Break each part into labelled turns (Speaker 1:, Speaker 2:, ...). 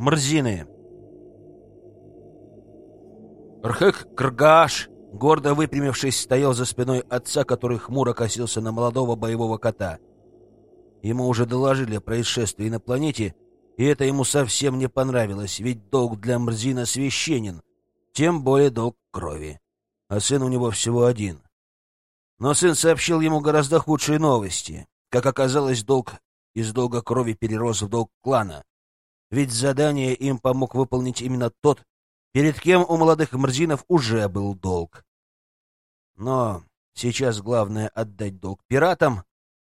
Speaker 1: Мрзины. Рхык Кргаш, гордо выпрямившись, стоял за спиной отца, который хмуро косился на молодого боевого кота. Ему уже доложили о происшествии на планете, и это ему совсем не понравилось, ведь долг для Мрзина священен, тем более долг крови. А сын у него всего один. Но сын сообщил ему гораздо худшие новости. Как оказалось, долг из долга крови перерос в долг клана. Ведь задание им помог выполнить именно тот, перед кем у молодых мрзинов уже был долг. Но сейчас главное отдать долг пиратам,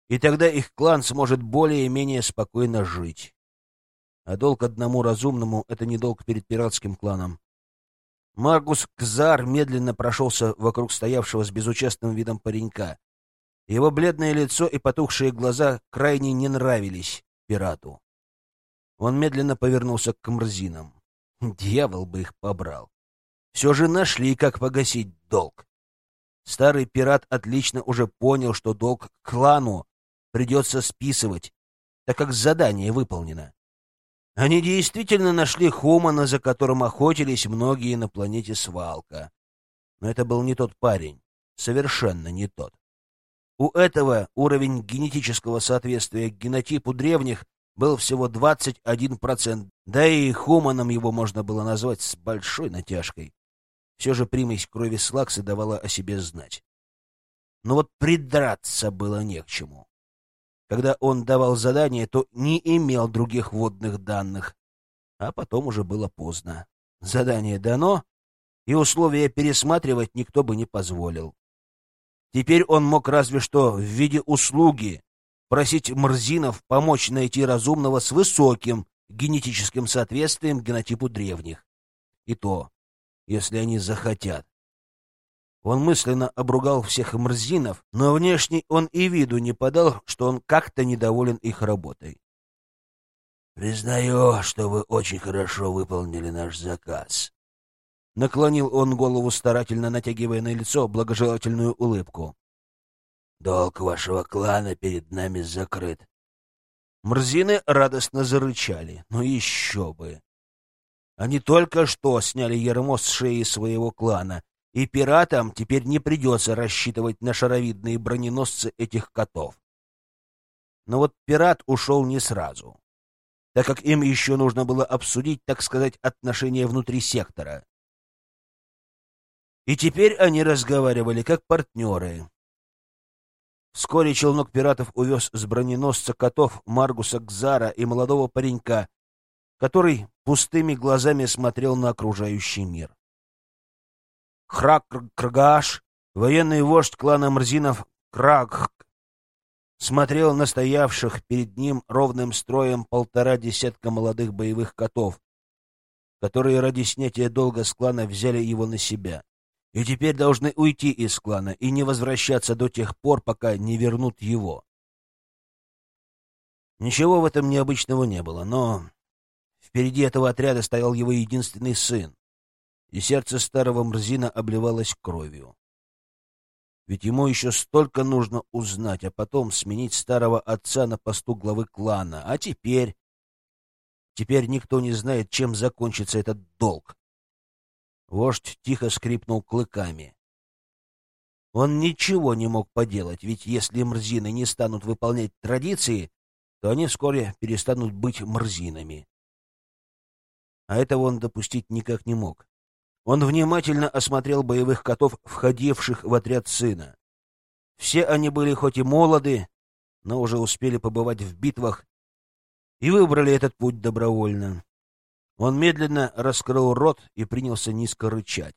Speaker 1: и тогда их клан сможет более-менее спокойно жить. А долг одному разумному — это не долг перед пиратским кланом. Маргус Кзар медленно прошелся вокруг стоявшего с безучастным видом паренька. Его бледное лицо и потухшие глаза крайне не нравились пирату. Он медленно повернулся к Мрзинам. Дьявол бы их побрал. Все же нашли, как погасить долг. Старый пират отлично уже понял, что долг клану придется списывать, так как задание выполнено. Они действительно нашли Хумана, за которым охотились многие на планете Свалка. Но это был не тот парень, совершенно не тот. У этого уровень генетического соответствия генотипу древних был всего 21%, да и Хуманом его можно было назвать с большой натяжкой. Все же примесь крови Слакса давала о себе знать. Но вот придраться было не к чему. Когда он давал задание, то не имел других водных данных. А потом уже было поздно. Задание дано, и условия пересматривать никто бы не позволил. Теперь он мог разве что в виде услуги просить Мрзинов помочь найти разумного с высоким генетическим соответствием генотипу древних. И то, если они захотят. Он мысленно обругал всех мрзинов, но внешне он и виду не подал, что он как-то недоволен их работой.
Speaker 2: «Признаю, что вы очень хорошо выполнили наш заказ».
Speaker 1: Наклонил он голову, старательно натягивая на лицо благожелательную улыбку.
Speaker 2: «Долг вашего клана перед нами закрыт».
Speaker 1: Мрзины радостно зарычали. Ну еще бы! Они только что сняли ермо с шеи своего клана и пиратам теперь не придется рассчитывать на шаровидные броненосцы этих котов. Но вот пират ушел не сразу, так как им еще нужно было обсудить, так сказать, отношения внутри сектора. И теперь они разговаривали как партнеры. Вскоре челнок пиратов увез с броненосца котов Маргуса Гзара и молодого паренька, который пустыми глазами смотрел на окружающий мир. Храк-Кргаш, военный вождь клана Мрзинов Крагх, смотрел на стоявших перед ним ровным строем полтора десятка молодых боевых котов, которые ради снятия долга с клана взяли его на себя, и теперь должны уйти из клана и не возвращаться до тех пор, пока не вернут его. Ничего в этом необычного не было, но впереди этого отряда стоял его единственный сын, и сердце старого Мрзина обливалось кровью. Ведь ему еще столько нужно узнать, а потом сменить старого отца на посту главы клана. А теперь... Теперь никто не знает, чем закончится этот долг. Вождь тихо скрипнул клыками. Он ничего не мог поделать, ведь если мрзины не станут выполнять традиции, то они вскоре перестанут быть мрзинами. А этого он допустить никак не мог. Он внимательно осмотрел боевых котов, входивших в отряд сына. Все они были хоть и молоды, но уже успели побывать в битвах и выбрали этот путь добровольно. Он медленно раскрыл рот и принялся низко рычать.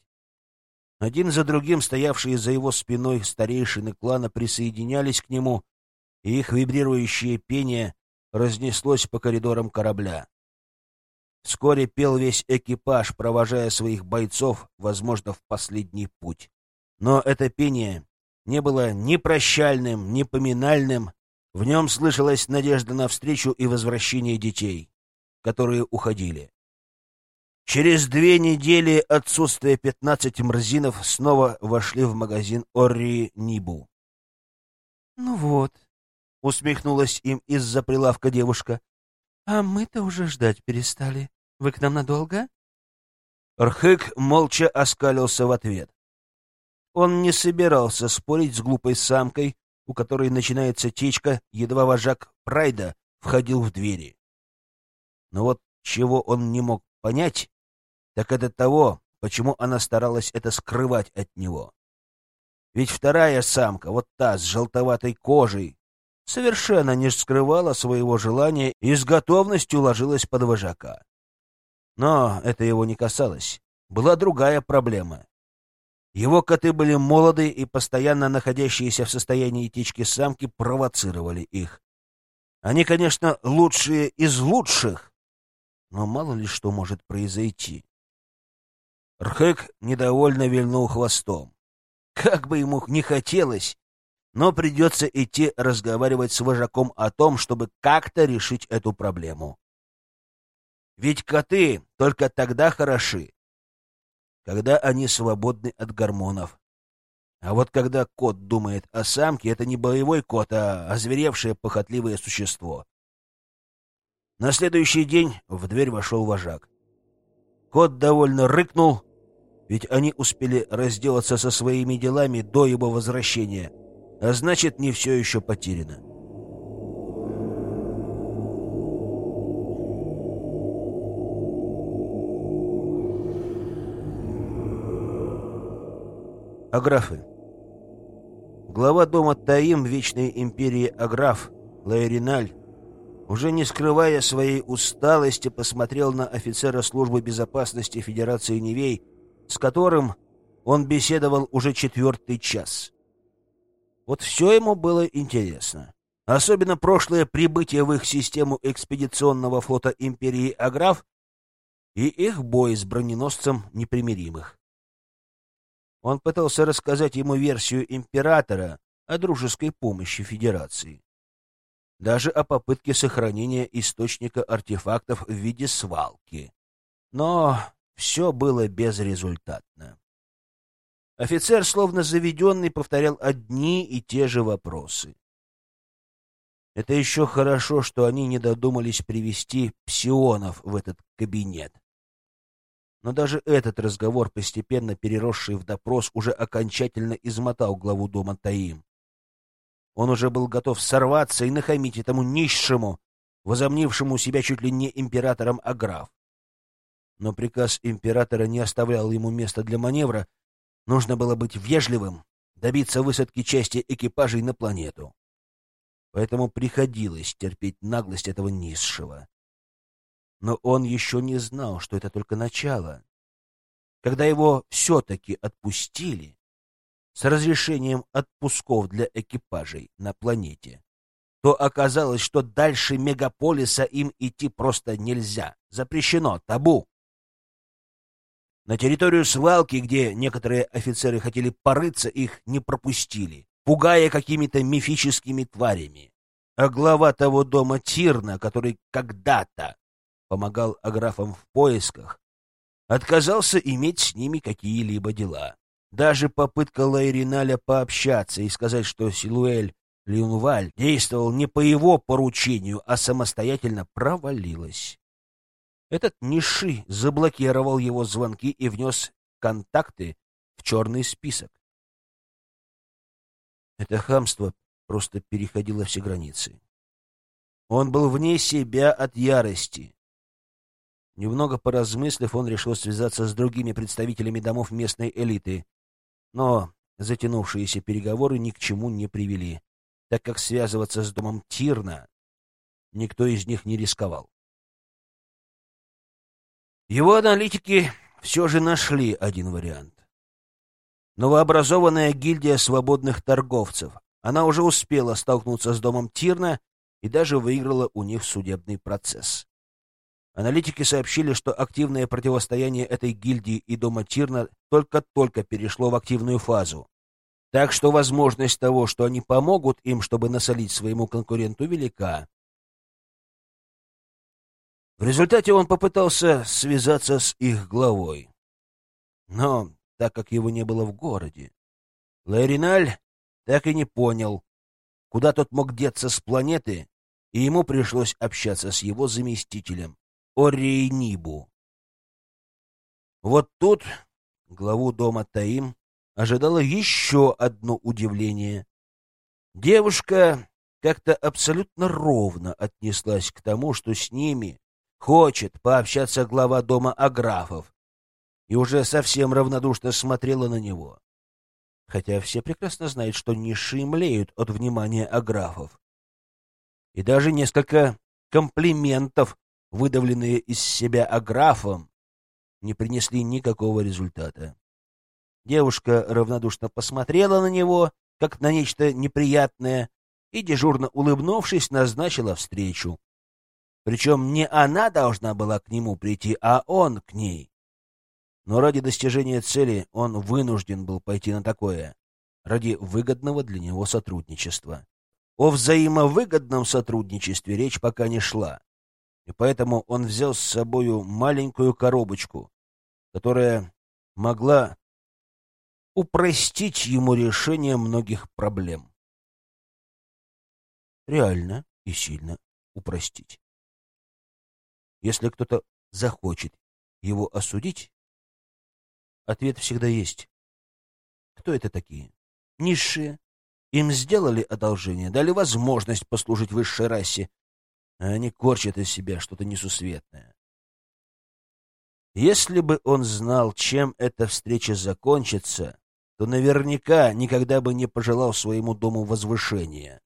Speaker 1: Один за другим стоявшие за его спиной старейшины клана присоединялись к нему, и их вибрирующее пение разнеслось по коридорам корабля. Вскоре пел весь экипаж, провожая своих бойцов, возможно, в последний путь. Но это пение не было ни прощальным, ни поминальным. В нем слышалась надежда на встречу и возвращение детей, которые уходили. Через две недели отсутствия пятнадцати мрзинов снова вошли в магазин Орри Нибу.
Speaker 3: — Ну вот, — усмехнулась им из-за прилавка девушка, — а мы-то уже ждать перестали. Вы к нам надолго?
Speaker 1: Рхык молча оскалился в ответ. Он не собирался спорить с глупой самкой, у которой начинается течка, едва вожак Прайда входил в двери. Но вот чего он не мог понять, так это того, почему она старалась это скрывать от него. Ведь вторая самка, вот та с желтоватой кожей, совершенно не скрывала своего желания и с готовностью ложилась под вожака. Но это его не касалось. Была другая проблема. Его коты были молоды, и постоянно находящиеся в состоянии течки самки провоцировали их. Они, конечно, лучшие из лучших, но мало ли что может произойти. Рхэк недовольно вильнул хвостом. Как бы ему не хотелось, но придется идти разговаривать с вожаком о том, чтобы как-то решить эту проблему. Ведь коты только тогда хороши, когда они свободны от гормонов. А вот когда кот думает о самке, это не боевой кот, а озверевшее похотливое существо. На следующий день в дверь вошел вожак. Кот довольно рыкнул, ведь они успели разделаться со своими делами до его возвращения, а значит, не все еще потеряно. Аграфы. Глава дома Таим Вечной Империи Аграф, Лаэриналь, уже не скрывая своей усталости, посмотрел на офицера службы безопасности Федерации Невей, с которым он беседовал уже четвертый час. Вот все ему было интересно. Особенно прошлое прибытие в их систему экспедиционного флота Империи Аграф и их бой с броненосцем непримиримых. Он пытался рассказать ему версию императора о дружеской помощи Федерации. Даже о попытке сохранения источника артефактов в виде свалки. Но все было безрезультатно. Офицер, словно заведенный, повторял одни и те же вопросы. Это еще хорошо, что они не додумались привести псионов в этот кабинет. Но даже этот разговор, постепенно переросший в допрос, уже окончательно измотал главу дома Таим. Он уже был готов сорваться и нахамить этому низшему, возомнившему себя чуть ли не императором Аграф. Но приказ императора не оставлял ему места для маневра. Нужно было быть вежливым, добиться высадки части экипажей на планету. Поэтому приходилось терпеть наглость этого низшего. Но он еще не знал, что это только начало. Когда его все-таки отпустили, с разрешением отпусков для экипажей на планете, то оказалось, что дальше мегаполиса им идти просто нельзя. Запрещено, табу. На территорию свалки, где некоторые офицеры хотели порыться, их не пропустили, пугая какими-то мифическими тварями. А глава того дома Тирна, который когда-то помогал аграфам в поисках, отказался иметь с ними какие-либо дела. Даже попытка Лайриналя пообщаться и сказать, что Силуэль Лиунваль действовал не по его поручению, а самостоятельно провалилась. Этот Ниши заблокировал его звонки и внес контакты в черный список. Это хамство просто переходило все границы. Он был вне себя от ярости. Немного поразмыслив, он решил связаться с другими представителями домов местной элиты. Но затянувшиеся переговоры ни к чему не привели, так как связываться с домом Тирна никто из них не рисковал. Его аналитики все же нашли один вариант. Новообразованная гильдия свободных торговцев. Она уже успела столкнуться с домом Тирна и даже выиграла у них судебный процесс. Аналитики сообщили, что активное противостояние этой гильдии и дома Тирна только-только перешло в активную фазу. Так что возможность того, что они помогут им, чтобы насолить своему конкуренту, велика. В результате он попытался связаться с их главой. Но так как его не было в городе, Лариналь так и не понял, куда тот мог деться с планеты, и ему пришлось общаться с его заместителем, Орейнибу. Вот тут главу дома Таим ожидало еще одно удивление. Девушка как-то абсолютно ровно отнеслась к тому, что с ними хочет пообщаться глава дома Аграфов, и уже совсем равнодушно смотрела на него. Хотя все прекрасно знают, что ниши млеют от внимания Аграфов. И даже несколько комплиментов, выдавленные из себя Аграфом, не принесли никакого результата. Девушка равнодушно посмотрела на него, как на нечто неприятное, и, дежурно улыбнувшись, назначила встречу. Причем не она должна была к нему прийти, а он к ней. Но ради достижения цели он вынужден был пойти на такое, ради выгодного для него сотрудничества. О взаимовыгодном сотрудничестве речь пока не шла, и поэтому он взял с собою маленькую коробочку, которая могла упростить ему решение многих проблем. Реально и сильно упростить. Если кто-то захочет его осудить, ответ всегда есть. Кто это такие? Низшие. Им сделали одолжение, дали возможность послужить высшей расе, а они корчат из себя что-то несусветное. Если бы он знал, чем эта встреча закончится, то наверняка никогда бы не пожелал своему дому возвышения.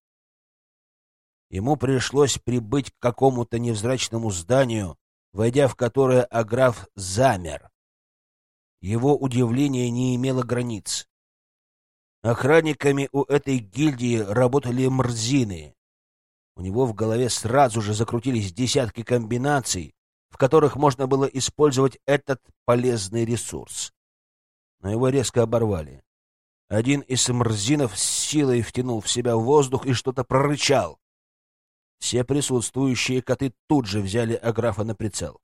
Speaker 1: Ему пришлось прибыть к какому-то невзрачному зданию, войдя в которое Аграф замер. Его удивление не имело границ. Охранниками у этой гильдии работали мрзины. У него в голове сразу же закрутились десятки комбинаций, в которых можно было использовать этот полезный ресурс. Но его резко оборвали. Один из мрзинов с силой втянул в себя воздух и что-то прорычал. Все присутствующие коты тут же взяли Аграфа на прицел.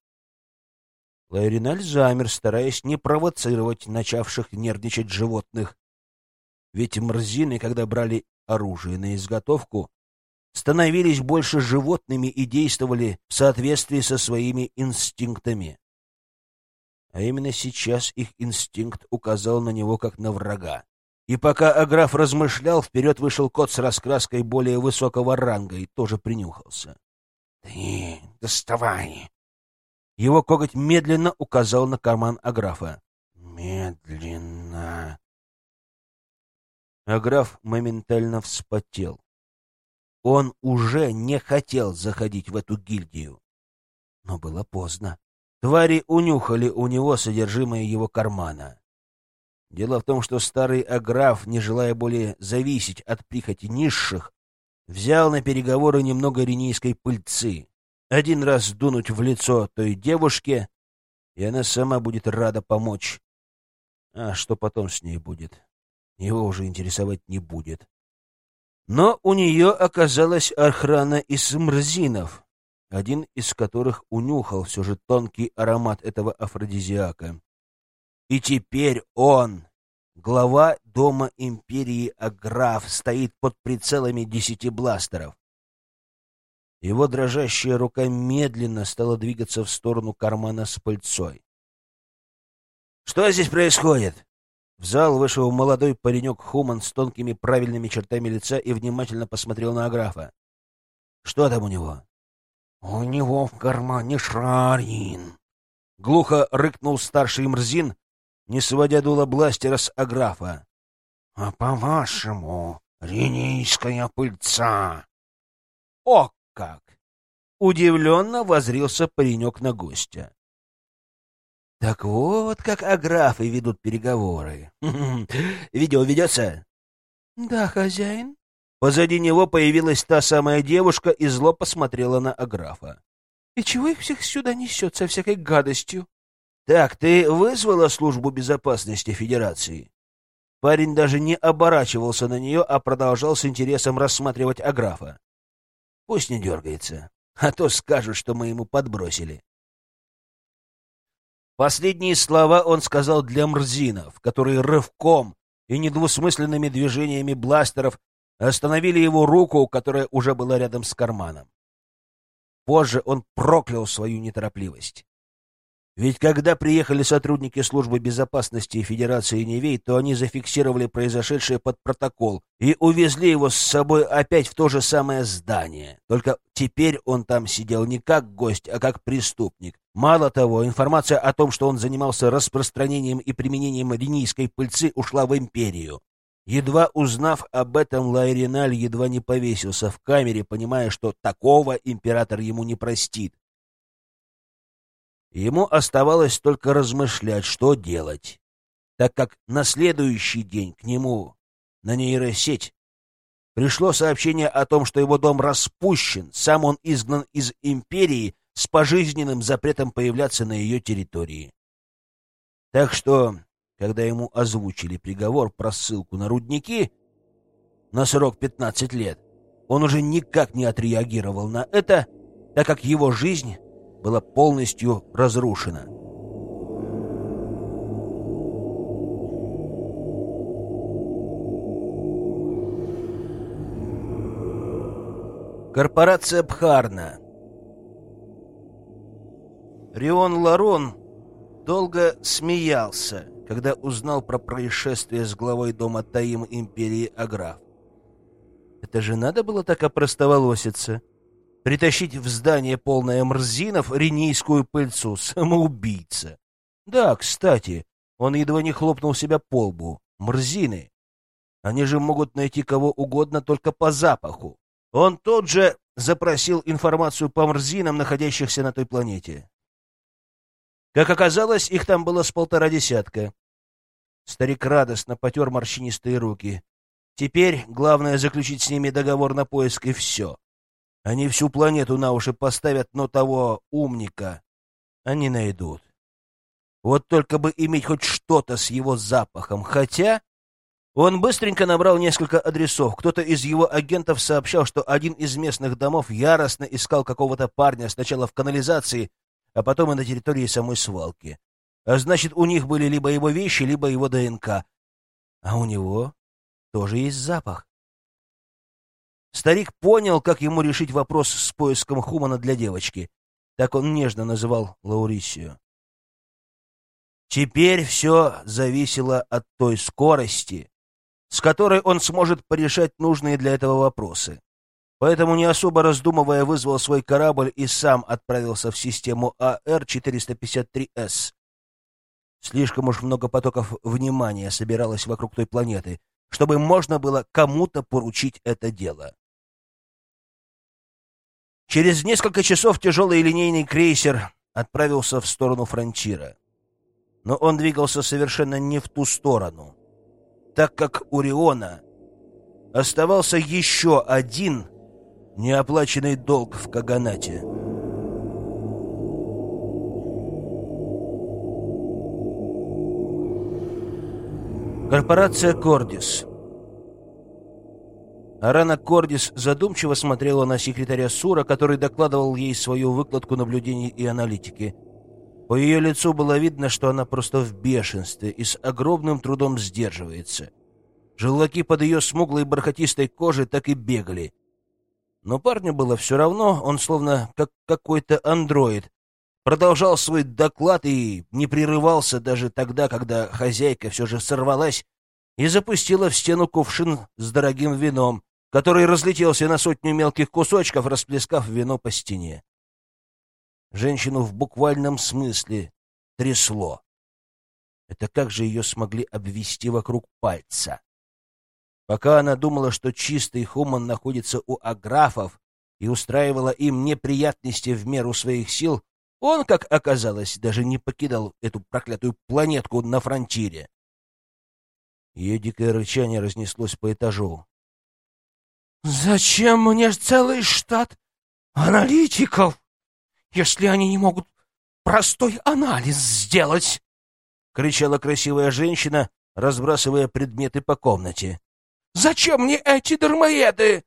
Speaker 1: Лайриналь замер, стараясь не провоцировать начавших нервничать животных. Ведь мрзины, когда брали оружие на изготовку, становились больше животными и действовали в соответствии со своими инстинктами. А именно сейчас их инстинкт указал на него как на врага. И пока Аграф размышлял, вперед вышел кот с раскраской более высокого ранга и тоже принюхался. — Ты доставай! Его коготь медленно указал на карман Аграфа. — Медленно! Аграф моментально вспотел. Он уже не хотел заходить в эту гильдию. Но было поздно. Твари унюхали у него содержимое его кармана. Дело в том, что старый Аграф, не желая более зависеть от прихоти низших, взял на переговоры немного ренийской пыльцы. Один раз дунуть в лицо той девушке, и она сама будет рада помочь. А что потом с ней будет, его уже интересовать не будет. Но у нее оказалась охрана из мрзинов, один из которых унюхал все же тонкий аромат этого афродизиака. И теперь он, глава Дома Империи Аграф, стоит под прицелами десяти бластеров. Его дрожащая рука медленно стала двигаться в сторону кармана с пыльцой. «Что здесь происходит?» В зал вышел молодой паренек Хуман с тонкими правильными чертами лица и внимательно посмотрел на Аграфа. «Что там у него?» «У него в кармане шарин!» Глухо рыкнул старший Мрзин, не сводя дула бластера с Аграфа. — А по-вашему, ренийская пыльца? — О как! — удивленно возрился паренек на гостя. — Так вот, как Аграфы ведут переговоры. Видео ведется? — Да, хозяин. Позади него появилась та самая девушка и зло посмотрела на Аграфа. — И чего их всех сюда несет со всякой гадостью? «Так, ты вызвала службу безопасности Федерации?» Парень даже не оборачивался на нее, а продолжал с интересом рассматривать Аграфа. «Пусть не дергается, а то скажут, что мы ему подбросили». Последние слова он сказал для мрзинов, которые рывком и недвусмысленными движениями бластеров остановили его руку, которая уже была рядом с карманом. Позже он проклял свою неторопливость. Ведь когда приехали сотрудники службы безопасности Федерации Невей, то они зафиксировали произошедшее под протокол и увезли его с собой опять в то же самое здание. Только теперь он там сидел не как гость, а как преступник. Мало того, информация о том, что он занимался распространением и применением линийской пыльцы, ушла в империю. Едва узнав об этом, Лайриналь едва не повесился в камере, понимая, что такого император ему не простит. Ему оставалось только размышлять, что делать, так как на следующий день к нему на нейросеть пришло сообщение о том, что его дом распущен, сам он изгнан из империи с пожизненным запретом появляться на ее территории. Так что, когда ему озвучили приговор про ссылку на рудники на срок 15 лет, он уже никак не отреагировал на это, так как его жизнь была полностью разрушена. Корпорация Бхарна Рион Ларон долго смеялся, когда узнал про происшествие с главой дома Таим Империи Аграф. Это же надо было так опростоволоситься притащить в здание полное мрзинов ренийскую пыльцу. Самоубийца. Да, кстати, он едва не хлопнул себя по лбу. Мрзины. Они же могут найти кого угодно только по запаху. Он тут же запросил информацию по мрзинам, находящихся на той планете. Как оказалось, их там было с полтора десятка. Старик радостно потер морщинистые руки. Теперь главное заключить с ними договор на поиск, и все. Они всю планету на уши поставят, но того умника они найдут. Вот только бы иметь хоть что-то с его запахом. Хотя он быстренько набрал несколько адресов. Кто-то из его агентов сообщал, что один из местных домов яростно искал какого-то парня сначала в канализации, а потом и на территории самой свалки. А значит, у них были либо его вещи, либо его ДНК. А у него тоже есть запах. Старик понял, как ему решить вопрос с поиском Хумана для девочки. Так он нежно называл Лаурисию. Теперь все зависело от той скорости, с которой он сможет порешать нужные для этого вопросы. Поэтому, не особо раздумывая, вызвал свой корабль и сам отправился в систему АР-453С. Слишком уж много потоков внимания собиралось вокруг той планеты, чтобы можно было кому-то поручить это дело. Через несколько часов тяжелый линейный крейсер отправился в сторону фронтира. Но он двигался совершенно не в ту сторону, так как у Риона оставался еще один неоплаченный долг в Каганате. Корпорация «Кордис» Арана Кордис задумчиво смотрела на секретаря Сура, который докладывал ей свою выкладку наблюдений и аналитики. По ее лицу было видно, что она просто в бешенстве и с огромным трудом сдерживается. Желваки под ее смуглой бархатистой кожей так и бегали. Но парню было все равно, он словно как какой-то андроид. Продолжал свой доклад и не прерывался даже тогда, когда хозяйка все же сорвалась и запустила в стену кувшин с дорогим вином, который разлетелся на сотню мелких кусочков, расплескав вино по стене. Женщину в буквальном смысле трясло. Это как же ее смогли обвести вокруг пальца? Пока она думала, что чистый хуман находится у аграфов и устраивала им неприятности в меру своих сил, он, как оказалось, даже не покидал эту проклятую планетку на фронтире. Ее дикое рычание разнеслось по этажу.
Speaker 3: «Зачем мне целый штат аналитиков, если они не могут простой анализ сделать?»
Speaker 1: — кричала красивая женщина, разбрасывая предметы по комнате.
Speaker 3: «Зачем мне эти дармоеды?»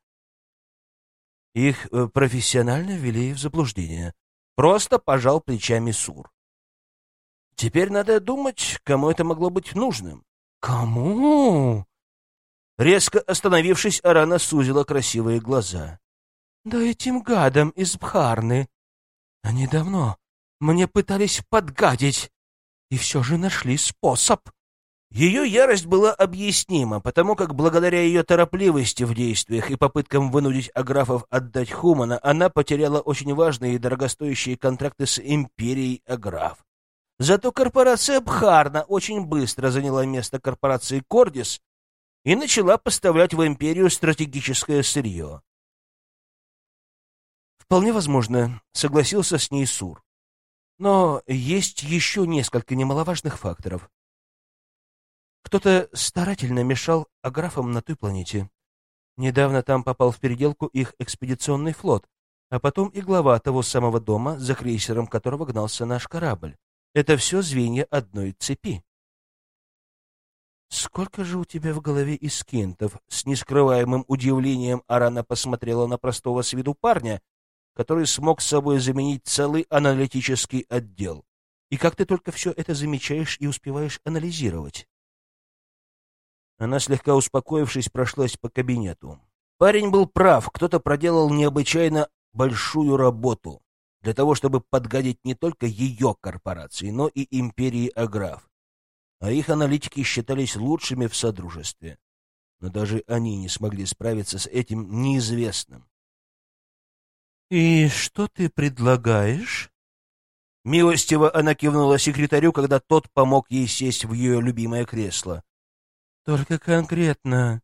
Speaker 1: Их э, профессионально ввели в заблуждение. Просто пожал плечами Сур. Теперь надо думать, кому это могло быть нужным.
Speaker 3: «Кому?»
Speaker 1: Резко остановившись, Арана сузила красивые глаза.
Speaker 3: «Да этим гадам из Бхарны. Они давно, Мне пытались подгадить, и все же нашли способ.
Speaker 1: Ее ярость была объяснима, потому как благодаря ее торопливости в действиях и попыткам вынудить Аграфов отдать Хумана, она потеряла очень важные и дорогостоящие контракты с империей Аграф. Зато корпорация Бхарна очень быстро заняла место корпорации Кордис и начала поставлять в империю стратегическое сырье. Вполне возможно, согласился с ней Сур. Но есть еще несколько немаловажных факторов. Кто-то старательно мешал аграфам на той планете. Недавно там попал в переделку их экспедиционный флот, а потом и глава того самого дома, за крейсером которого гнался наш корабль. Это все звенья одной цепи. «Сколько же у тебя в голове искинтов?» С нескрываемым удивлением Арана посмотрела на простого с виду парня, который смог с собой заменить целый аналитический отдел. «И как ты только все это замечаешь и успеваешь анализировать?» Она, слегка успокоившись, прошлась по кабинету. Парень был прав, кто-то проделал необычайно большую работу для того, чтобы подгадить не только ее корпорации, но и империи Аграф. А их аналитики считались лучшими в Содружестве. Но даже они не смогли справиться с этим неизвестным. «И что ты предлагаешь?» Милостиво она кивнула секретарю, когда тот помог ей сесть в ее любимое кресло. Только конкретно.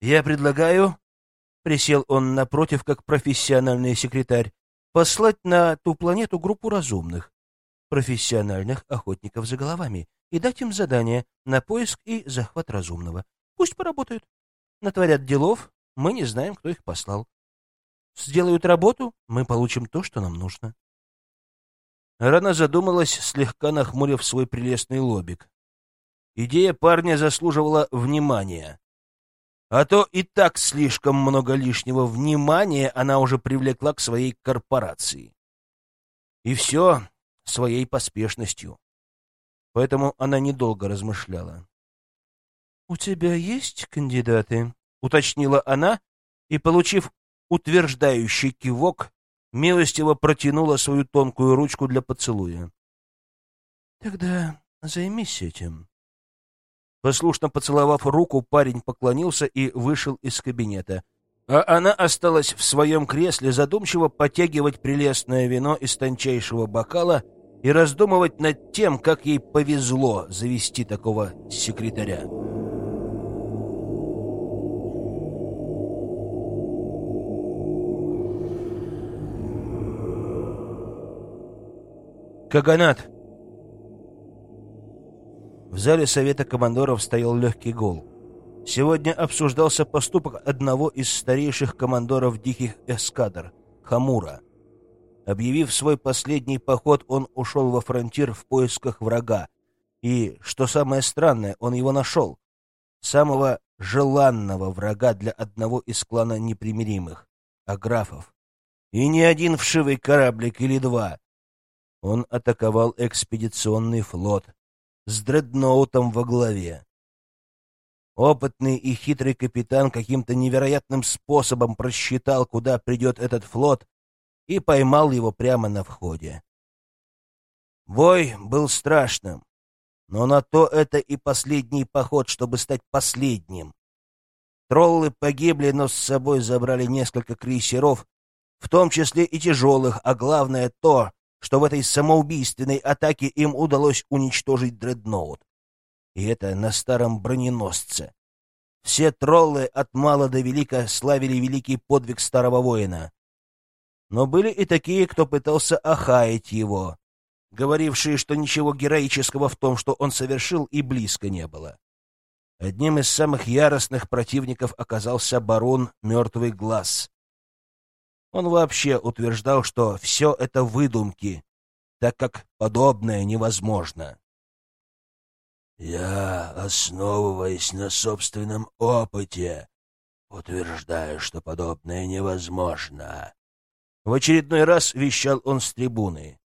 Speaker 1: Я предлагаю, присел он напротив, как профессиональный секретарь, послать на ту планету группу разумных, профессиональных охотников за головами, и дать им задание на поиск и захват разумного. Пусть поработают. Натворят делов, мы не знаем, кто их послал. Сделают работу, мы получим то, что нам нужно. Рана задумалась, слегка нахмурив свой прелестный лобик. Идея парня заслуживала внимания. А то и так слишком много лишнего внимания она уже привлекла к своей корпорации. И все своей поспешностью. Поэтому она недолго размышляла. «У тебя есть кандидаты?» — уточнила она, и, получив утверждающий кивок, милостиво протянула свою тонкую ручку для поцелуя. «Тогда займись этим». Послушно поцеловав руку, парень поклонился и вышел из кабинета. А она осталась в своем кресле задумчиво потягивать прелестное вино из тончайшего бокала и раздумывать над тем, как ей повезло завести такого секретаря. Каганат в зале Совета командоров стоял легкий гол. Сегодня обсуждался поступок одного из старейших командоров диких эскадр — Хамура. Объявив свой последний поход, он ушел во фронтир в поисках врага. И, что самое странное, он его нашел. Самого желанного врага для одного из клана непримиримых — аграфов. И не один вшивый кораблик или два. Он атаковал экспедиционный флот, с дредноутом во главе. Опытный и хитрый капитан каким-то невероятным способом просчитал, куда придет этот флот, и поймал его прямо на входе. Бой был страшным, но на то это и последний поход, чтобы стать последним. Троллы погибли, но с собой забрали несколько крейсеров, в том числе и тяжелых, а главное то, что в этой самоубийственной атаке им удалось уничтожить дредноут. И это на старом броненосце. Все троллы от мала до велика славили великий подвиг старого воина. Но были и такие, кто пытался охаять его, говорившие, что ничего героического в том, что он совершил, и близко не было. Одним из самых яростных противников оказался барон Мертвый Глаз, он вообще утверждал, что все это выдумки, так как подобное невозможно.
Speaker 2: «Я, основываясь на собственном опыте, утверждаю, что подобное невозможно», —
Speaker 1: в очередной раз вещал он с трибуны.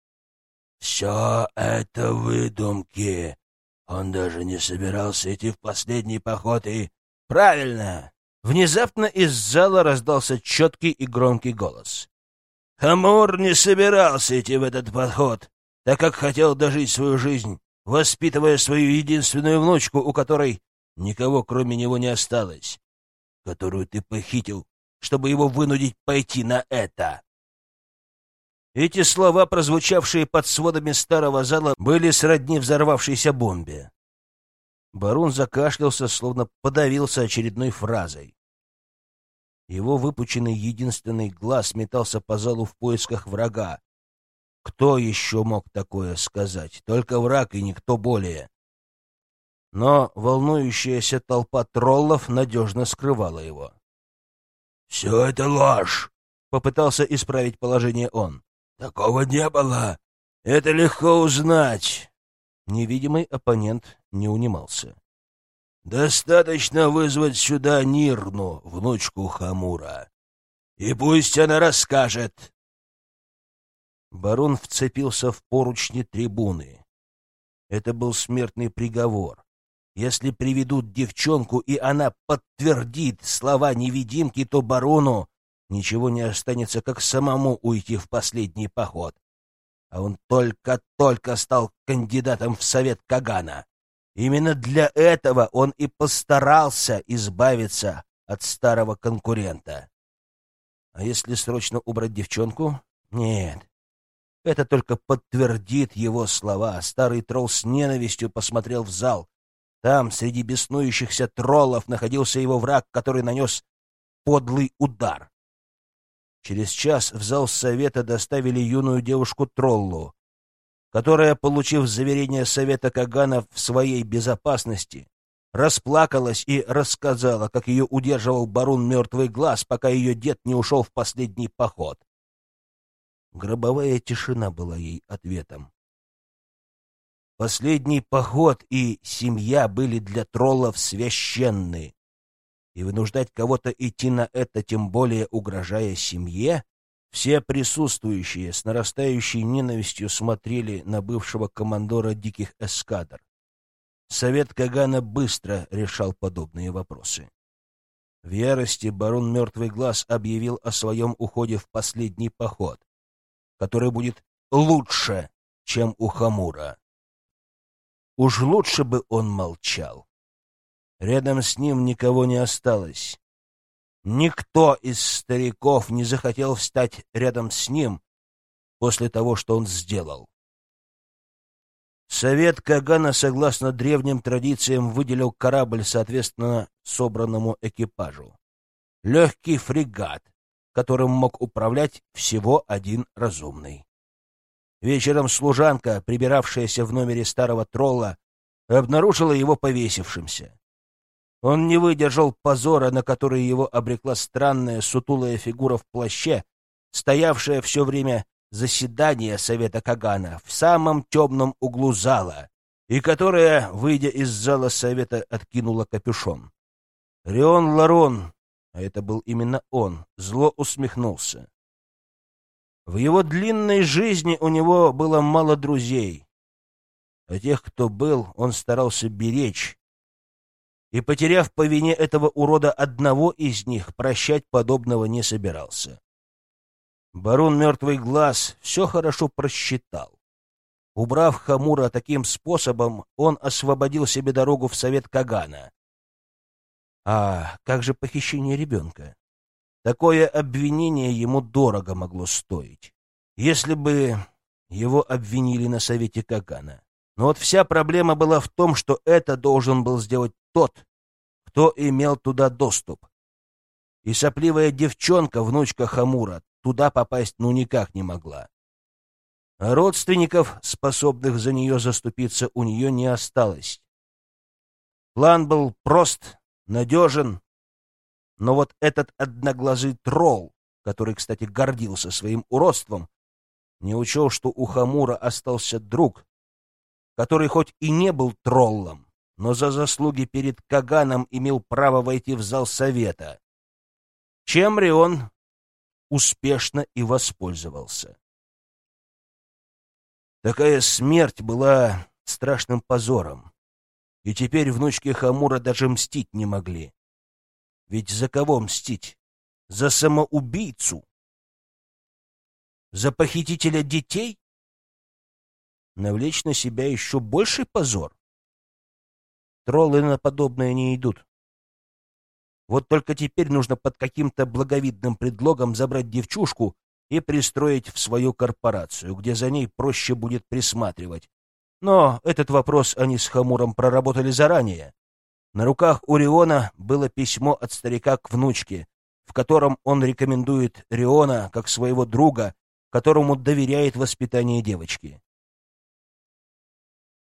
Speaker 2: «Все это выдумки. Он даже не собирался идти в последний поход и...»
Speaker 1: «Правильно! Внезапно из зала раздался четкий и громкий голос.
Speaker 2: Хамур не собирался идти в этот подход, так как хотел дожить свою жизнь, воспитывая свою единственную внучку, у которой никого кроме него не осталось, которую ты похитил, чтобы его вынудить пойти на это.
Speaker 1: Эти слова, прозвучавшие под сводами старого зала, были сродни взорвавшейся бомбе. Барон закашлялся, словно подавился очередной фразой. Его выпученный единственный глаз метался по залу в поисках врага. Кто еще мог такое сказать? Только враг и никто более. Но волнующаяся толпа троллов надежно скрывала его.
Speaker 2: — Все это ложь!
Speaker 1: — попытался исправить положение он.
Speaker 2: — Такого не было. Это легко узнать.
Speaker 1: Невидимый оппонент не унимался.
Speaker 2: «Достаточно вызвать сюда Нирну, внучку Хамура, и пусть она расскажет».
Speaker 1: Барон вцепился в поручни трибуны. Это был смертный приговор. Если приведут девчонку, и она подтвердит слова невидимки, то барону ничего не останется, как самому уйти в последний поход а он только-только стал кандидатом в совет Кагана. Именно для этого он и постарался избавиться от старого конкурента. А если срочно убрать девчонку? Нет. Это только подтвердит его слова. Старый тролл с ненавистью посмотрел в зал. Там, среди беснующихся троллов, находился его враг, который нанес подлый удар. Через час в зал совета доставили юную девушку Троллу, которая, получив заверение совета Кагана в своей безопасности, расплакалась и рассказала, как ее удерживал барун Мертвый Глаз, пока ее дед не ушел в последний поход. Гробовая тишина была ей ответом. Последний поход и семья были для троллов священны и вынуждать кого-то идти на это, тем более угрожая семье, все присутствующие с нарастающей ненавистью смотрели на бывшего командора диких эскадр. Совет Кагана быстро решал подобные вопросы. В ярости барон Мертвый Глаз объявил о своем уходе в последний поход, который будет лучше, чем у Хамура. Уж лучше бы он молчал. Рядом с ним никого не осталось. Никто из стариков не захотел встать рядом с ним после того, что он сделал. Совет Кагана, согласно древним традициям, выделил корабль соответственно собранному экипажу. Легкий фрегат, которым мог управлять всего один разумный. Вечером служанка, прибиравшаяся в номере старого тролла, обнаружила его повесившимся. Он не выдержал позора, на который его обрекла странная сутулая фигура в плаще, стоявшая все время заседания Совета Кагана в самом темном углу зала, и которая, выйдя из зала Совета, откинула капюшон. Рион Ларон, а это был именно он, зло усмехнулся. В его длинной жизни у него было мало друзей, а тех, кто был, он старался беречь, и, потеряв по вине этого урода одного из них, прощать подобного не собирался. Барон Мертвый Глаз все хорошо просчитал. Убрав Хамура таким способом, он освободил себе дорогу в совет Кагана. А как же похищение ребенка? Такое обвинение ему дорого могло стоить, если бы его обвинили на совете Кагана. Но вот вся проблема была в том, что это должен был сделать тот, кто имел туда доступ. И сопливая девчонка, внучка Хамура, туда попасть ну никак не могла. А родственников, способных за нее заступиться, у нее не осталось. План был прост, надежен, но вот этот одноглазый тролл, который, кстати, гордился своим уродством, не учел, что у Хамура остался друг, который хоть и не был троллом, но за заслуги перед Каганом имел право войти в зал совета, чем Рион успешно и воспользовался. Такая смерть была страшным позором, и теперь внучки Хамура даже мстить не могли. Ведь за кого мстить? За самоубийцу? За похитителя детей? Навлечь на себя еще больший позор? Троллы на подобное не идут. Вот только теперь нужно под каким-то благовидным предлогом забрать девчушку и пристроить в свою корпорацию, где за ней проще будет присматривать. Но этот вопрос они с Хамуром проработали заранее. На руках у Риона было письмо от старика к внучке, в котором он рекомендует Риона как своего друга, которому доверяет воспитание девочки.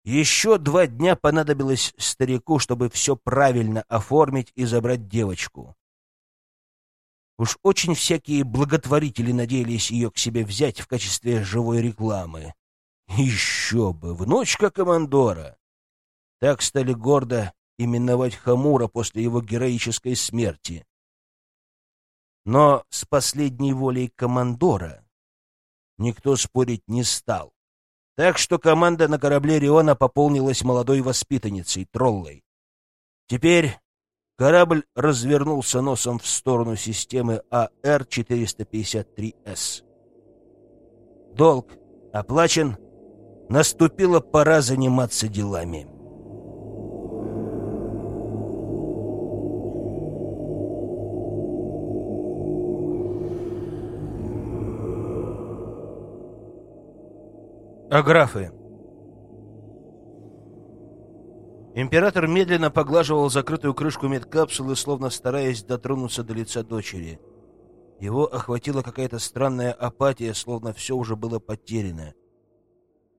Speaker 1: Еще два дня понадобилось старику, чтобы все правильно оформить и забрать девочку. Уж очень всякие благотворители надеялись ее к себе взять в качестве живой рекламы. Еще бы, внучка командора! Так стали гордо именовать Хамура после его героической смерти. Но с последней волей командора никто спорить не стал. Так что команда на корабле Риона пополнилась молодой воспитанницей, Троллой. Теперь корабль развернулся носом в сторону системы АР-453С. Долг оплачен, наступила пора заниматься делами. Аграфы. Император медленно поглаживал закрытую крышку медкапсулы, словно стараясь дотронуться до лица дочери. Его охватила какая-то странная апатия, словно все уже было потеряно.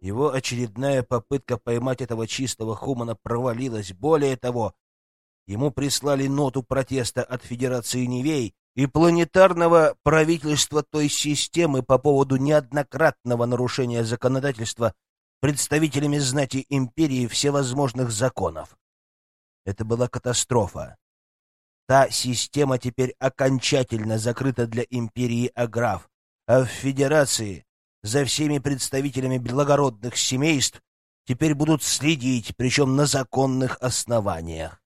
Speaker 1: Его очередная попытка поймать этого чистого хумана провалилась. Более того, ему прислали ноту протеста от Федерации Невей, и планетарного правительства той системы по поводу неоднократного нарушения законодательства представителями знати империи всевозможных законов. Это была катастрофа. Та система теперь окончательно закрыта для империи Аграф, а в Федерации за всеми представителями благородных семейств теперь будут следить, причем на законных основаниях.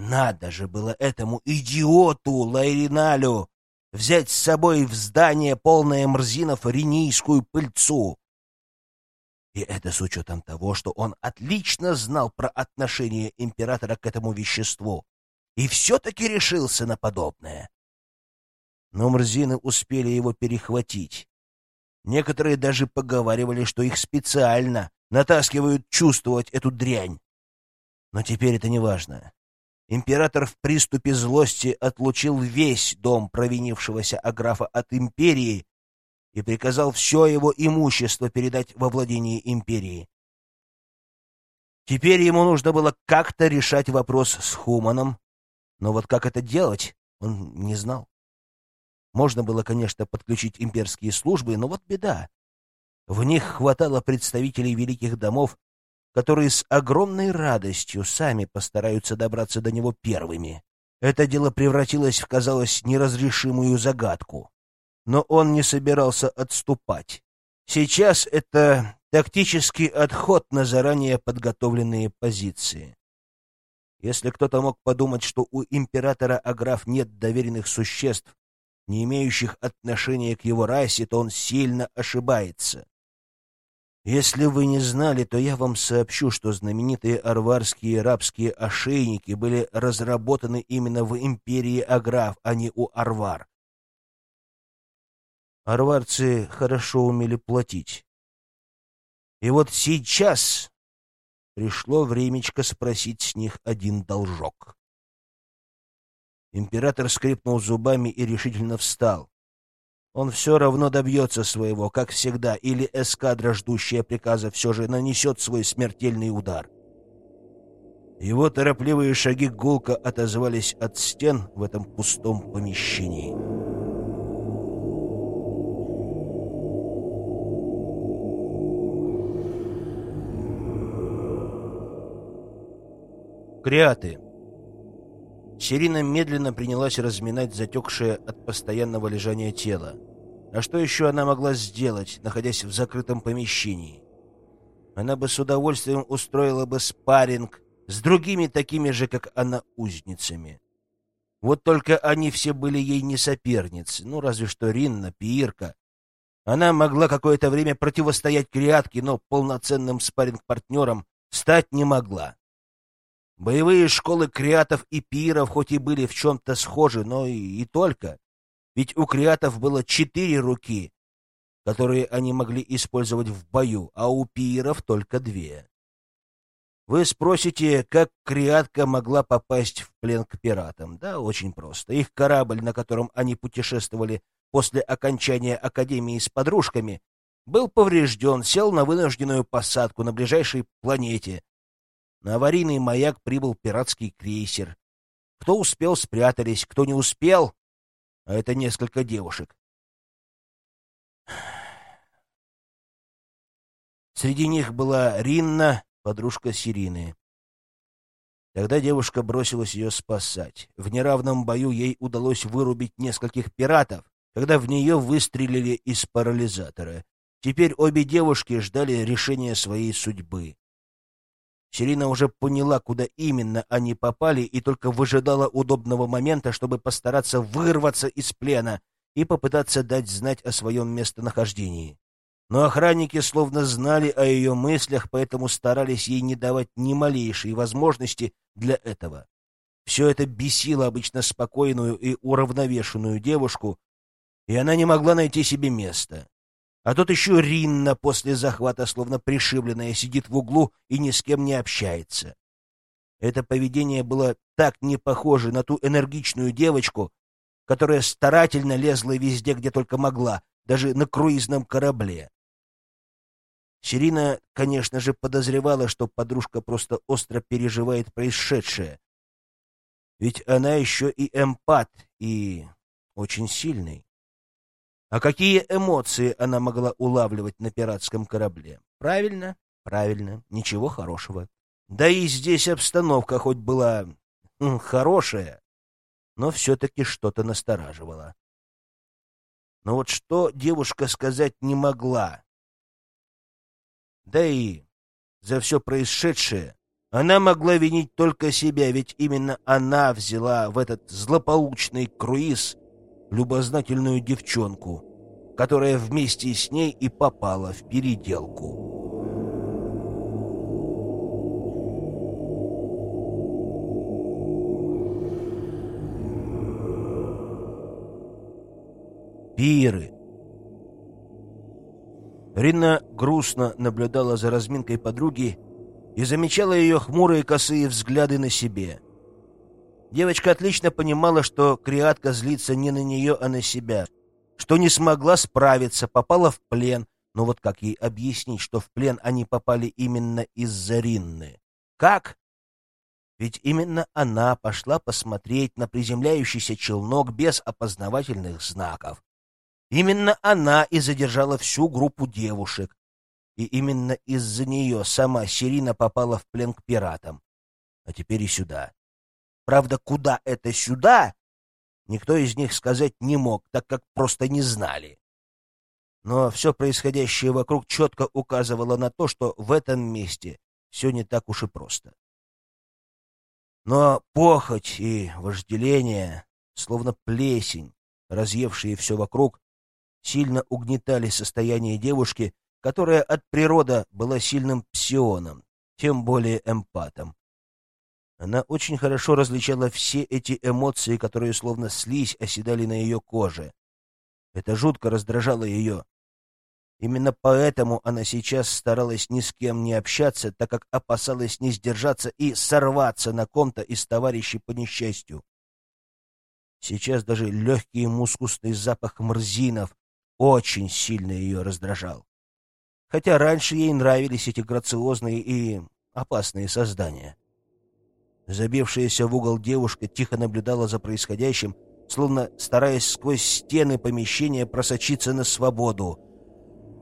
Speaker 1: Надо же было этому идиоту Лайриналю взять с собой в здание, полное мрзинов, ренийскую пыльцу. И это с учетом того, что он отлично знал про отношение императора к этому веществу и все-таки решился на подобное. Но мрзины успели его перехватить. Некоторые даже поговаривали, что их специально натаскивают чувствовать эту дрянь. Но теперь это не важно. Император в приступе злости отлучил весь дом провинившегося Аграфа от империи и приказал все его имущество передать во владение империи. Теперь ему нужно было как-то решать вопрос с Хуманом, но вот как это делать, он не знал. Можно было, конечно, подключить имперские службы, но вот беда. В них хватало представителей великих домов, которые с огромной радостью сами постараются добраться до него первыми. Это дело превратилось в, казалось, неразрешимую загадку. Но он не собирался отступать. Сейчас это тактический отход на заранее подготовленные позиции. Если кто-то мог подумать, что у императора Аграф нет доверенных существ, не имеющих отношения к его расе, то он сильно ошибается. Если вы не знали, то я вам сообщу, что знаменитые арварские рабские ошейники были разработаны именно в империи Аграф, а не у Арвар. Арварцы хорошо умели платить. И вот сейчас пришло времечко спросить с них один должок. Император скрипнул зубами и решительно встал. Он все равно добьется своего, как всегда, или эскадра, ждущая приказа, все же нанесет свой смертельный удар. Его торопливые шаги гулко отозвались от стен в этом пустом помещении. Креаты. Сирина медленно принялась разминать затекшее от постоянного лежания тело. А что еще она могла сделать, находясь в закрытом помещении? Она бы с удовольствием устроила бы спарринг с другими такими же, как она, узницами. Вот только они все были ей не соперницы, ну разве что Ринна, Пиирка, Она могла какое-то время противостоять Криатке, но полноценным спарринг-партнером стать не могла. Боевые школы креатов и пиров хоть и были в чем-то схожи, но и, и только. Ведь у креатов было четыре руки, которые они могли использовать в бою, а у пиров только две. Вы спросите, как креатка могла попасть в плен к пиратам? Да, очень просто. Их корабль, на котором они путешествовали после окончания Академии с подружками, был поврежден, сел на вынужденную посадку на ближайшей планете, на аварийный маяк прибыл пиратский крейсер. Кто успел, спрятались, кто не успел, а это несколько девушек. Среди них была Ринна, подружка Сирины. Тогда девушка бросилась ее спасать. В неравном бою ей удалось вырубить нескольких пиратов, когда в нее выстрелили из парализатора. Теперь обе девушки ждали решения своей судьбы. Селина уже поняла, куда именно они попали, и только выжидала удобного момента, чтобы постараться вырваться из плена и попытаться дать знать о своем местонахождении. Но охранники словно знали о ее мыслях, поэтому старались ей не давать ни малейшей возможности для этого. Все это бесило обычно спокойную и уравновешенную девушку, и она не могла найти себе места. А тут еще Ринна после захвата, словно пришибленная, сидит в углу и ни с кем не общается. Это поведение было так не похоже на ту энергичную девочку, которая старательно лезла везде, где только могла, даже на круизном корабле. Сирина, конечно же, подозревала, что подружка просто остро переживает происшедшее. Ведь она еще и эмпат, и очень сильный. А какие эмоции она могла улавливать на пиратском корабле? Правильно, правильно, ничего хорошего. Да и здесь обстановка хоть была хорошая, но все-таки что-то настораживало. Но вот что девушка сказать не могла. Да и за все происшедшее она могла винить только себя, ведь именно она взяла в этот злополучный круиз любознательную девчонку, которая вместе с ней и попала в переделку. Пиры. Рина грустно наблюдала за разминкой подруги и замечала ее хмурые косые взгляды на себе — Девочка отлично понимала, что креатка злится не на нее, а на себя, что не смогла справиться, попала в плен. Но вот как ей объяснить, что в плен они попали именно из-за Ринны? Как? Ведь именно она пошла посмотреть на приземляющийся челнок без опознавательных знаков. Именно она и задержала всю группу девушек. И именно из-за нее сама Сирина попала в плен к пиратам. А теперь и сюда. Правда, куда это сюда, никто из них сказать не мог, так как просто не знали. Но все происходящее вокруг четко указывало на то, что в этом месте все не так уж и просто. Но похоть и вожделение, словно плесень, разъевшие все вокруг, сильно угнетали состояние девушки, которая от природы была сильным псионом, тем более эмпатом. Она очень хорошо различала все эти эмоции, которые словно слизь оседали на ее коже. Это жутко раздражало ее. Именно поэтому она сейчас старалась ни с кем не общаться, так как опасалась не сдержаться и сорваться на ком-то из товарищей по несчастью. Сейчас даже легкий мускусный запах мрзинов очень сильно ее раздражал. Хотя раньше ей нравились эти грациозные и опасные создания. Забившаяся в угол девушка тихо наблюдала за происходящим, словно стараясь сквозь стены помещения просочиться на свободу,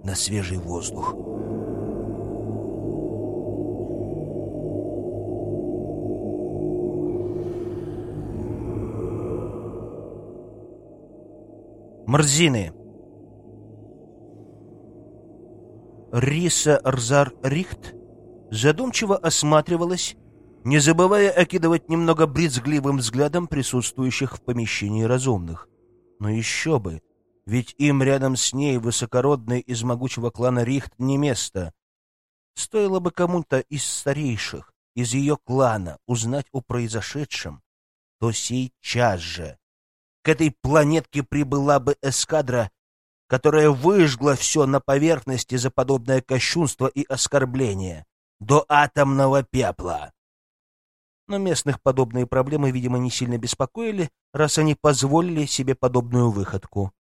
Speaker 1: на свежий воздух. Мрзины. Риса Рзар Рихт задумчиво осматривалась, не забывая окидывать немного брезгливым взглядом присутствующих в помещении разумных. Но еще бы! Ведь им рядом с ней, высокородной из могучего клана Рихт, не место. Стоило бы кому-то из старейших, из ее клана, узнать о произошедшем, то сейчас же к этой планетке прибыла бы эскадра, которая выжгла все на поверхности за подобное кощунство и оскорбление до атомного пепла. Но местных подобные проблемы, видимо, не сильно беспокоили, раз они позволили себе подобную выходку.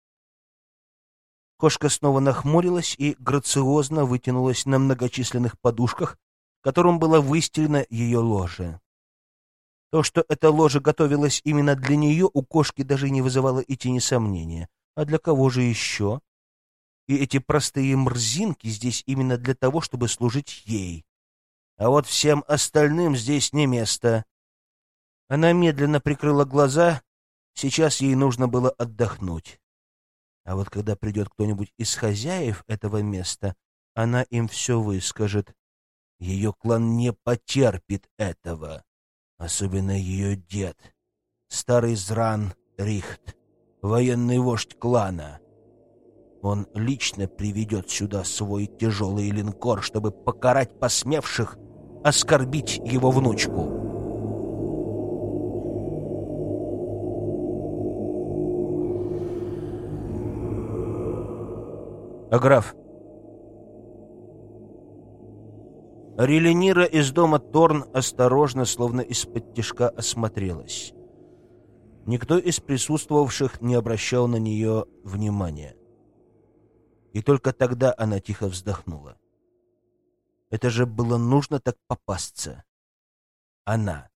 Speaker 1: Кошка снова нахмурилась и грациозно вытянулась на многочисленных подушках, которым было выстелено ее ложе. То, что это ложе готовилось именно для нее, у кошки даже не вызывало и тени сомнения. А для кого же еще? И эти простые мрзинки здесь именно для того, чтобы служить ей. А вот всем остальным здесь не место. Она медленно прикрыла глаза. Сейчас ей нужно было отдохнуть. А вот когда придет кто-нибудь из хозяев этого места, она им все выскажет. Ее клан не потерпит этого. Особенно ее дед, старый Зран Рихт, военный вождь клана. Он лично приведет сюда свой тяжелый линкор, чтобы покарать посмевших оскорбить его внучку. А граф? Реленира из дома Торн осторожно, словно из-под тишка, осмотрелась. Никто из присутствовавших не обращал на нее внимания. И только тогда она тихо вздохнула. Это же было нужно так попасться. Она,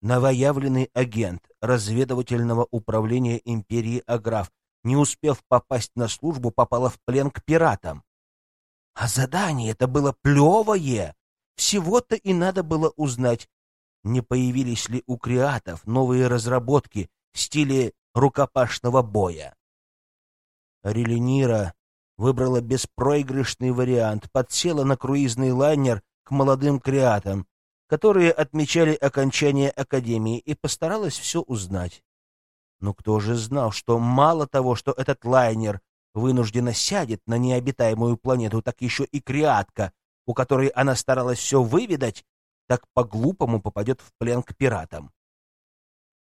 Speaker 1: новоявленный агент разведывательного управления империи Аграф, не успев попасть на службу, попала в плен к пиратам. А задание это было плевое. Всего-то и надо было узнать, не появились ли у креатов новые разработки в стиле рукопашного боя. Релинира выбрала беспроигрышный вариант, подсела на круизный лайнер к молодым креатам, которые отмечали окончание Академии, и постаралась все узнать. Но кто же знал, что мало того, что этот лайнер вынужденно сядет на необитаемую планету, так еще и креатка, у которой она старалась все выведать, так по-глупому попадет в плен к пиратам.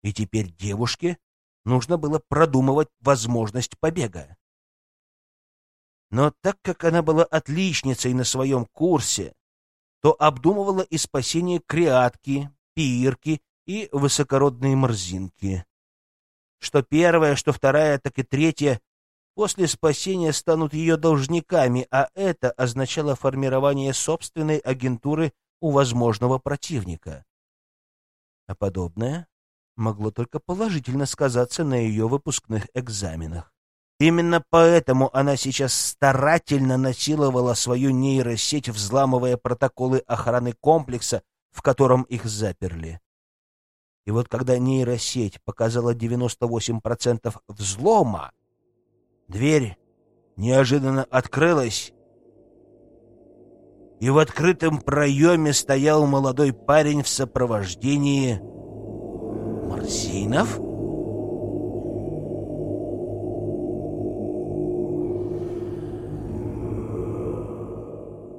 Speaker 1: И теперь девушке нужно было продумывать возможность побега. Но так как она была отличницей на своем курсе, то обдумывала и спасение креатки, пирки и высокородные морзинки что первая, что вторая, так и третья после спасения станут ее должниками, а это означало формирование собственной агентуры у возможного противника. А подобное могло только положительно сказаться на ее выпускных экзаменах. Именно поэтому она сейчас старательно насиловала свою нейросеть, взламывая протоколы охраны комплекса, в котором их заперли. И вот когда нейросеть показала 98% взлома, дверь неожиданно открылась, и в открытом проеме стоял молодой парень в сопровождении Марсинов.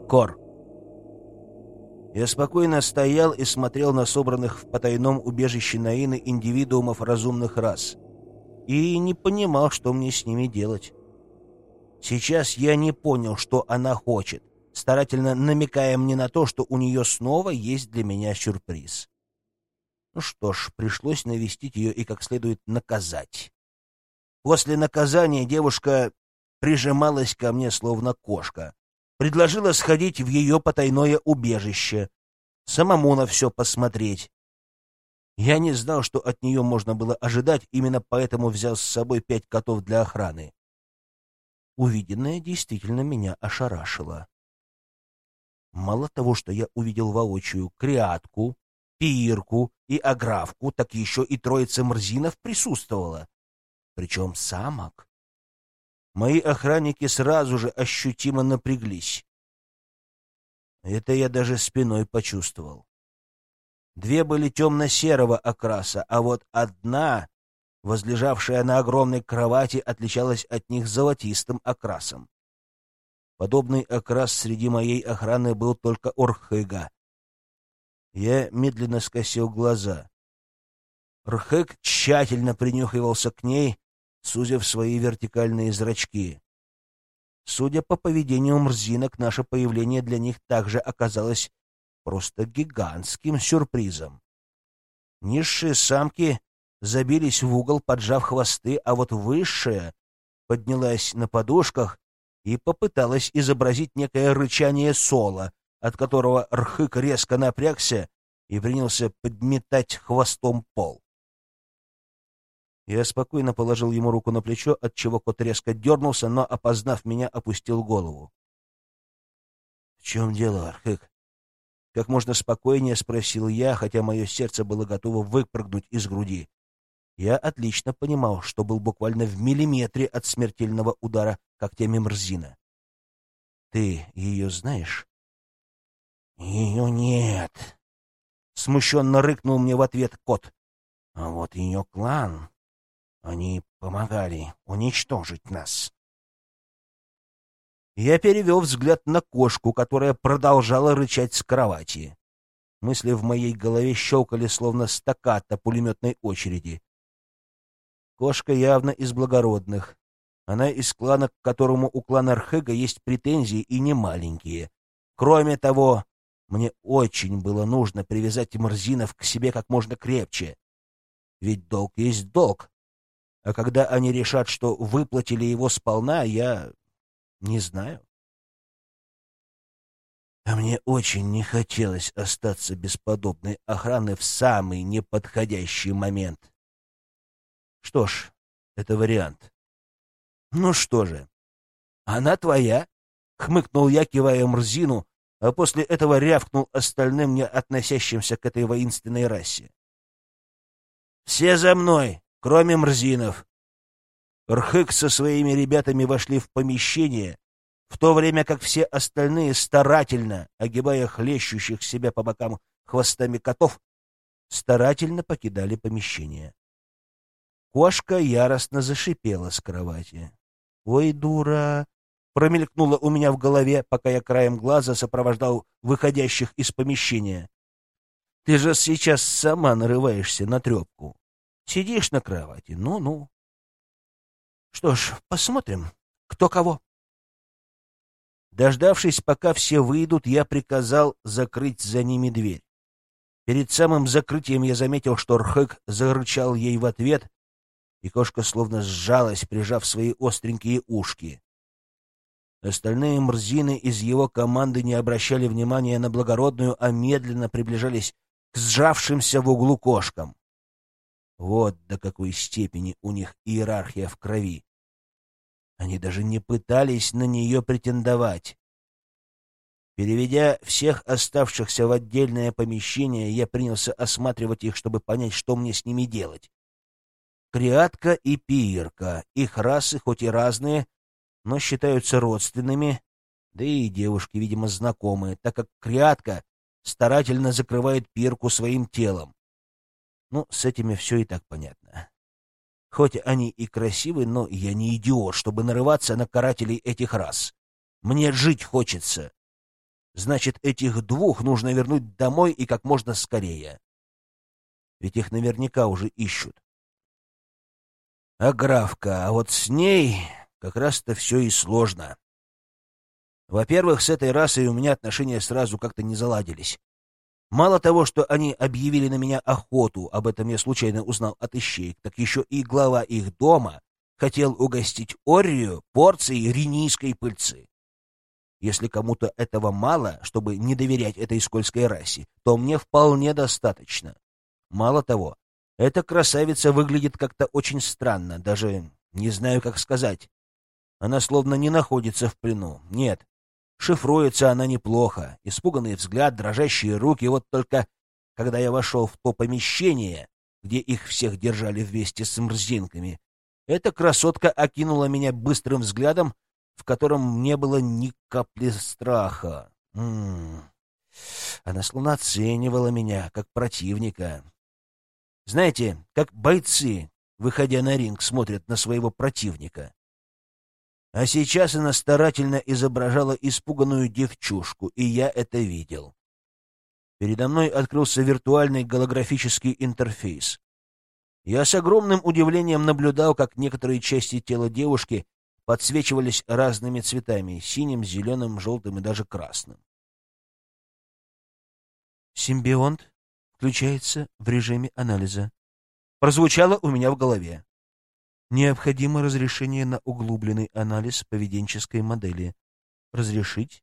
Speaker 1: Кор. Я спокойно стоял и смотрел на собранных в потайном убежище Наины индивидуумов разумных рас. И не понимал, что мне с ними делать. Сейчас я не понял, что она хочет, старательно намекая мне на то, что у нее снова есть для меня сюрприз. Ну что ж, пришлось навестить ее и как следует наказать. После наказания девушка прижималась ко мне, словно кошка, предложила сходить в ее потайное убежище, самому на все посмотреть. Я не знал, что от нее можно было ожидать, именно поэтому взял с собой пять котов для охраны. Увиденное действительно меня ошарашило. Мало того, что я увидел воочию креатку, пиирку и аграфку, так еще и троица мрзинов присутствовала. Причем самок. Мои охранники сразу же ощутимо напряглись. Это я даже спиной почувствовал. Две были темно-серого окраса, а вот одна возлежавшая на огромной кровати, отличалась от них золотистым окрасом. Подобный окрас среди моей охраны был только Орхега. Я медленно скосил глаза. Рхэг тщательно принюхивался к ней, сузив свои вертикальные зрачки. Судя по поведению мрзинок, наше появление для них также оказалось просто гигантским сюрпризом. Низшие самки забились в угол, поджав хвосты, а вот высшая поднялась на подушках и попыталась изобразить некое рычание соло, от которого Рхык резко напрягся и принялся подметать хвостом пол. Я спокойно положил ему руку на плечо, отчего кот резко дернулся, но, опознав меня, опустил голову. — В чем дело, Архык? Как можно спокойнее спросил я, хотя мое сердце было готово выпрыгнуть из груди. Я отлично понимал, что был буквально в миллиметре от смертельного удара когтями Мрзина. Ты ее знаешь? Ее нет. Смущенно рыкнул мне в ответ кот. А вот ее клан... Они помогали уничтожить нас. Я перевел взгляд на кошку, которая продолжала рычать с кровати. Мысли в моей голове щелкали, словно стаката пулеметной очереди. Кошка явно из благородных. Она из клана, к которому у клана Архега есть претензии и не маленькие. Кроме того, мне очень было нужно привязать Морзинов к себе как можно крепче. Ведь долг есть долг. А когда они решат, что выплатили его сполна, я не знаю. А мне очень не хотелось остаться без подобной охраны в самый неподходящий момент. Что ж, это вариант. Ну что же, она твоя, — хмыкнул я, кивая Мрзину, а после этого рявкнул остальным, не относящимся к этой воинственной расе. «Все за мной, кроме Мрзинов!» Рхык со своими ребятами вошли в помещение, в то время как все остальные, старательно огибая хлещущих себя по бокам хвостами котов, старательно покидали помещение. Кошка яростно зашипела с кровати. «Ой, дура!» промелькнуло у меня в голове, пока я краем глаза сопровождал выходящих из помещения. «Ты же сейчас сама нарываешься на трепку. Сидишь на кровати, ну-ну». «Что ж, посмотрим, кто кого». Дождавшись, пока все выйдут, я приказал закрыть за ними дверь. Перед самым закрытием я заметил, что Рхык зарычал ей в ответ, и кошка словно сжалась, прижав свои остренькие ушки. Остальные мрзины из его команды не обращали внимания на благородную, а медленно приближались к сжавшимся в углу кошкам. Вот до какой степени у них иерархия в крови. Они даже не пытались на нее претендовать. Переведя всех оставшихся в отдельное помещение, я принялся осматривать их, чтобы понять, что мне с ними делать. Криатка и Пиерка, их расы хоть и разные, но считаются родственными, да и девушки, видимо, знакомые, так как Криатка старательно закрывает Пирку своим телом. Ну, с этими все и так понятно. Хоть они и красивы, но я не идиот, чтобы нарываться на карателей этих рас. Мне жить хочется. Значит, этих двух нужно вернуть домой и как можно скорее. Ведь их наверняка уже ищут. А графка, а вот с ней как раз-то все и сложно. Во-первых, с этой расой у меня отношения сразу как-то не заладились. Мало того, что они объявили на меня охоту, об этом я случайно узнал от ищеек, так еще и глава их дома хотел угостить Орию порцией ренийской пыльцы. Если кому-то этого мало, чтобы не доверять этой скользкой расе, то мне вполне достаточно. Мало того, эта красавица выглядит как-то очень странно, даже не знаю, как сказать. Она словно не находится в плену. Нет, Шифруется она неплохо. Испуганный взгляд, дрожащие руки. Вот только, когда я вошел в то помещение, где их всех держали вместе с мрзинками, эта красотка окинула меня быстрым взглядом, в котором не было ни капли страха. М -м -м. Она словно оценивала меня, как противника. Знаете, как бойцы, выходя на ринг, смотрят на своего противника. А сейчас она старательно изображала испуганную девчушку, и я это видел. Передо мной открылся виртуальный голографический интерфейс. Я с огромным удивлением наблюдал, как некоторые части тела девушки подсвечивались разными цветами — синим, зеленым, желтым и даже красным. Симбионт включается в режиме анализа. Прозвучало у меня в голове. Необходимо разрешение на углубленный анализ поведенческой модели. Разрешить?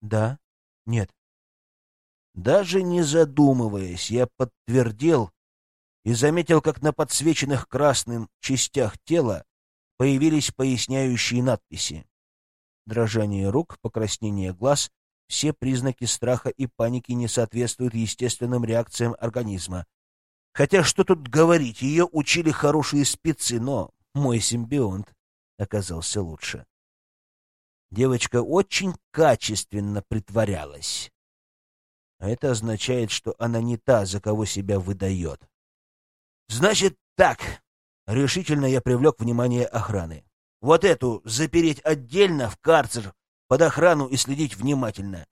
Speaker 1: Да? Нет? Даже не задумываясь, я подтвердил и заметил, как на подсвеченных красным частях тела появились поясняющие надписи. Дрожание рук, покраснение глаз, все признаки страха и паники не соответствуют естественным реакциям организма. Хотя что тут говорить, ее учили хорошие спецы, но мой симбионт оказался лучше. Девочка очень качественно притворялась. А это означает, что она не та, за кого себя выдает. Значит так, решительно я привлек внимание охраны. Вот эту запереть отдельно в карцер под охрану и следить внимательно.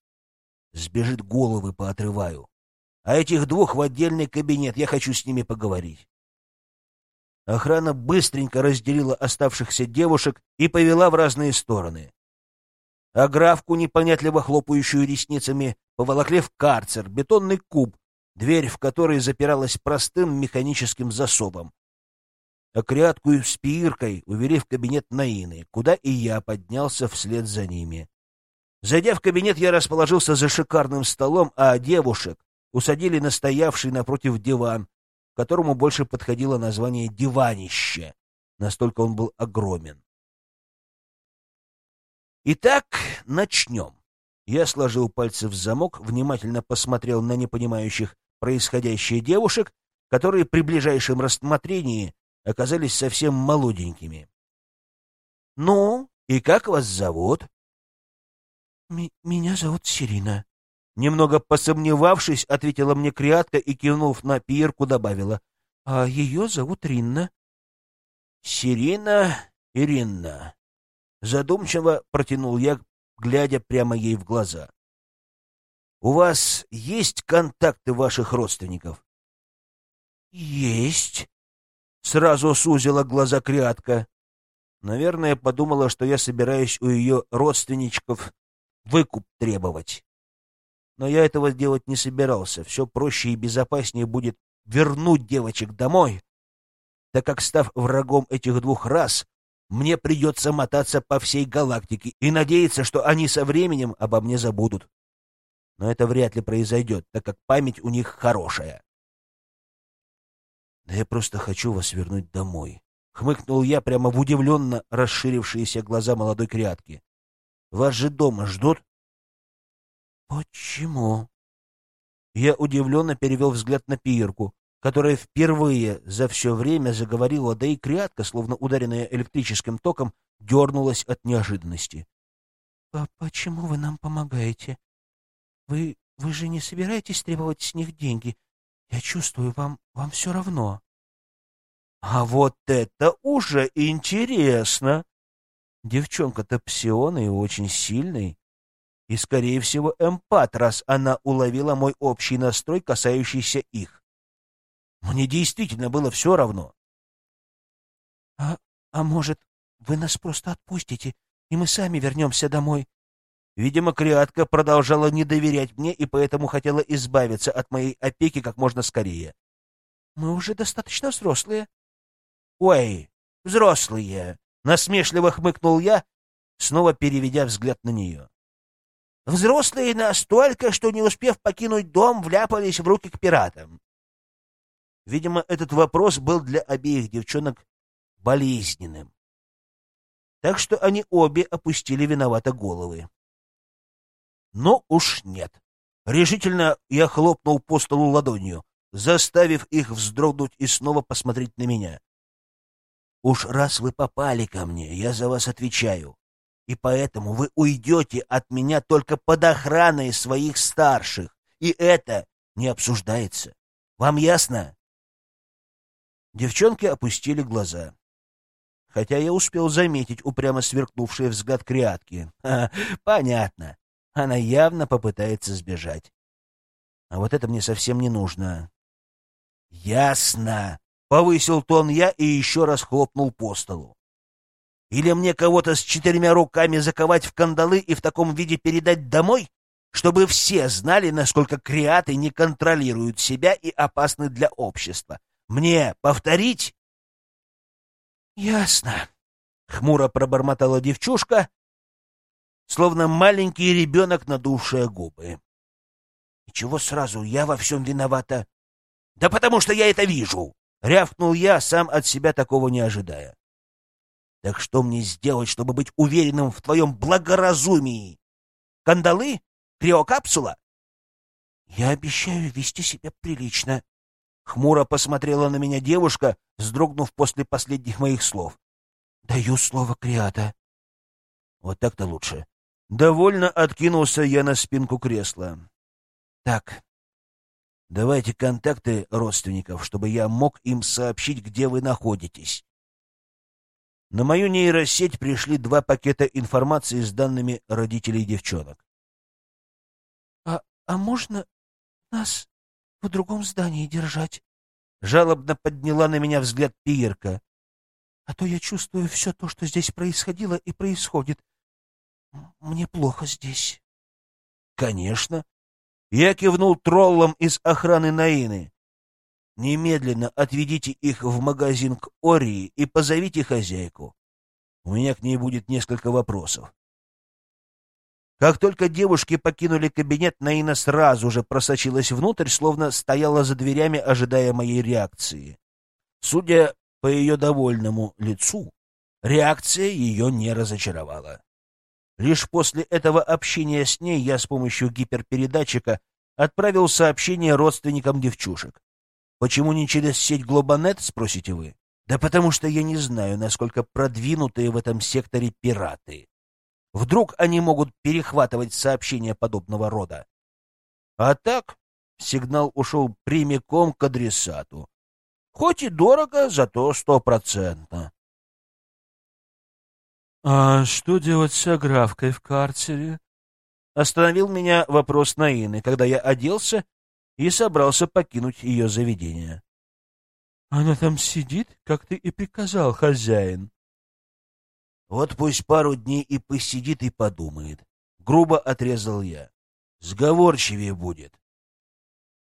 Speaker 1: Сбежит головы поотрываю. А этих двух в отдельный кабинет, я хочу с ними поговорить. Охрана быстренько разделила оставшихся девушек и повела в разные стороны. А графку, непонятливо хлопающую ресницами, поволокли в карцер, бетонный куб, дверь в который запиралась простым механическим засобом. А крятку с пииркой увели в кабинет Наины, куда и я поднялся вслед за ними. Зайдя в кабинет, я расположился за шикарным столом, а девушек усадили на стоявший напротив диван, которому больше подходило название «диванище», настолько он был огромен. Итак, начнем. Я сложил пальцы в замок, внимательно посмотрел на непонимающих происходящее девушек, которые при ближайшем рассмотрении оказались совсем молоденькими. «Ну, и как вас зовут?»
Speaker 3: «Меня зовут Сирина»,
Speaker 1: Немного посомневавшись, ответила мне Криатка и, кивнув на пирку, добавила. — А ее зовут Ринна. — Сирина Иринна. Задумчиво протянул я, глядя прямо ей в глаза. — У вас есть контакты ваших родственников? — Есть. Сразу сузила глаза Криатка. Наверное, подумала, что я собираюсь у ее родственничков выкуп требовать. Но я этого делать не собирался. Все проще и безопаснее будет вернуть девочек домой, так как, став врагом этих двух рас, мне придется мотаться по всей галактике и надеяться, что они со временем обо мне забудут. Но это вряд ли произойдет, так как память у них хорошая. «Да я просто хочу вас вернуть домой», — хмыкнул я прямо в удивленно расширившиеся глаза молодой крятки. «Вас же дома ждут?» «Почему?» Я удивленно перевел взгляд на Пирку, которая впервые за все время заговорила, да и крятка, словно ударенная электрическим током, дернулась от неожиданности. «А почему вы нам помогаете? Вы, вы же не собираетесь требовать с них деньги? Я чувствую, вам, вам все равно». «А вот это уже интересно!» Девчонка-то псиона и очень сильный. И, скорее всего, эмпат, раз она уловила мой общий настрой, касающийся их. Мне действительно было все равно. А, а может, вы нас просто отпустите, и мы сами вернемся домой? Видимо, Криатка продолжала не доверять мне и поэтому хотела избавиться от моей опеки как можно скорее. Мы уже достаточно взрослые. Ой, взрослые! Насмешливо хмыкнул я, снова переведя взгляд на нее. Взрослые настолько, что, не успев покинуть дом, вляпались в руки к пиратам. Видимо, этот вопрос был для обеих девчонок болезненным. Так что они обе опустили виновато головы. Но уж нет. Решительно я хлопнул по столу ладонью, заставив их вздрогнуть и снова посмотреть на меня. Уж раз вы попали ко мне, я за вас отвечаю и поэтому вы уйдете от меня только под охраной своих старших, и это не обсуждается. Вам ясно? Девчонки опустили глаза. Хотя я успел заметить упрямо сверкнувший взгляд крятки. понятно. Она явно попытается сбежать. А вот это мне совсем не нужно. Ясно. Повысил тон я и еще раз хлопнул по столу. Или мне кого-то с четырьмя руками заковать в кандалы и в таком виде передать домой, чтобы все знали, насколько креаты не контролируют себя и опасны для общества. Мне повторить? Ясно. Хмуро пробормотала девчушка, словно маленький ребенок, надувшая губы. И чего сразу я во всем виновата? Да потому что я это вижу! Рявкнул я, сам от себя такого не ожидая. Так что мне сделать, чтобы быть уверенным в твоем благоразумии? Кандалы? Криокапсула? Я обещаю вести себя прилично. Хмуро посмотрела на меня девушка, вздрогнув после последних моих слов. Даю слово Криата. Вот так-то лучше. Довольно откинулся я на спинку кресла. Так, давайте контакты родственников, чтобы я мог им сообщить, где вы находитесь. На мою нейросеть пришли два пакета информации с данными родителей девчонок. «А, а можно нас в другом здании держать?» Жалобно подняла на меня взгляд Пиерка. «А то я чувствую все то, что здесь происходило и происходит. Мне плохо здесь». «Конечно». Я кивнул троллом из охраны Наины. Немедленно отведите их в магазин к Ории и позовите хозяйку. У меня к ней будет несколько вопросов. Как только девушки покинули кабинет, Наина сразу же просочилась внутрь, словно стояла за дверями, ожидая моей реакции. Судя по ее довольному лицу, реакция ее не разочаровала. Лишь после этого общения с ней я с помощью гиперпередатчика отправил сообщение родственникам девчушек. Почему не через сеть Глобанет, спросите вы? Да потому что я не знаю, насколько продвинутые в этом секторе пираты. Вдруг они могут перехватывать сообщения подобного рода. А так сигнал ушел прямиком к адресату. Хоть и дорого, зато стопроцентно. «А что делать с аграфкой в карцере?» Остановил меня вопрос Наины, когда я оделся и собрался покинуть ее заведение. — Она там сидит, как ты и приказал, хозяин. — Вот пусть пару дней и посидит и подумает. Грубо отрезал я. Сговорчивее будет.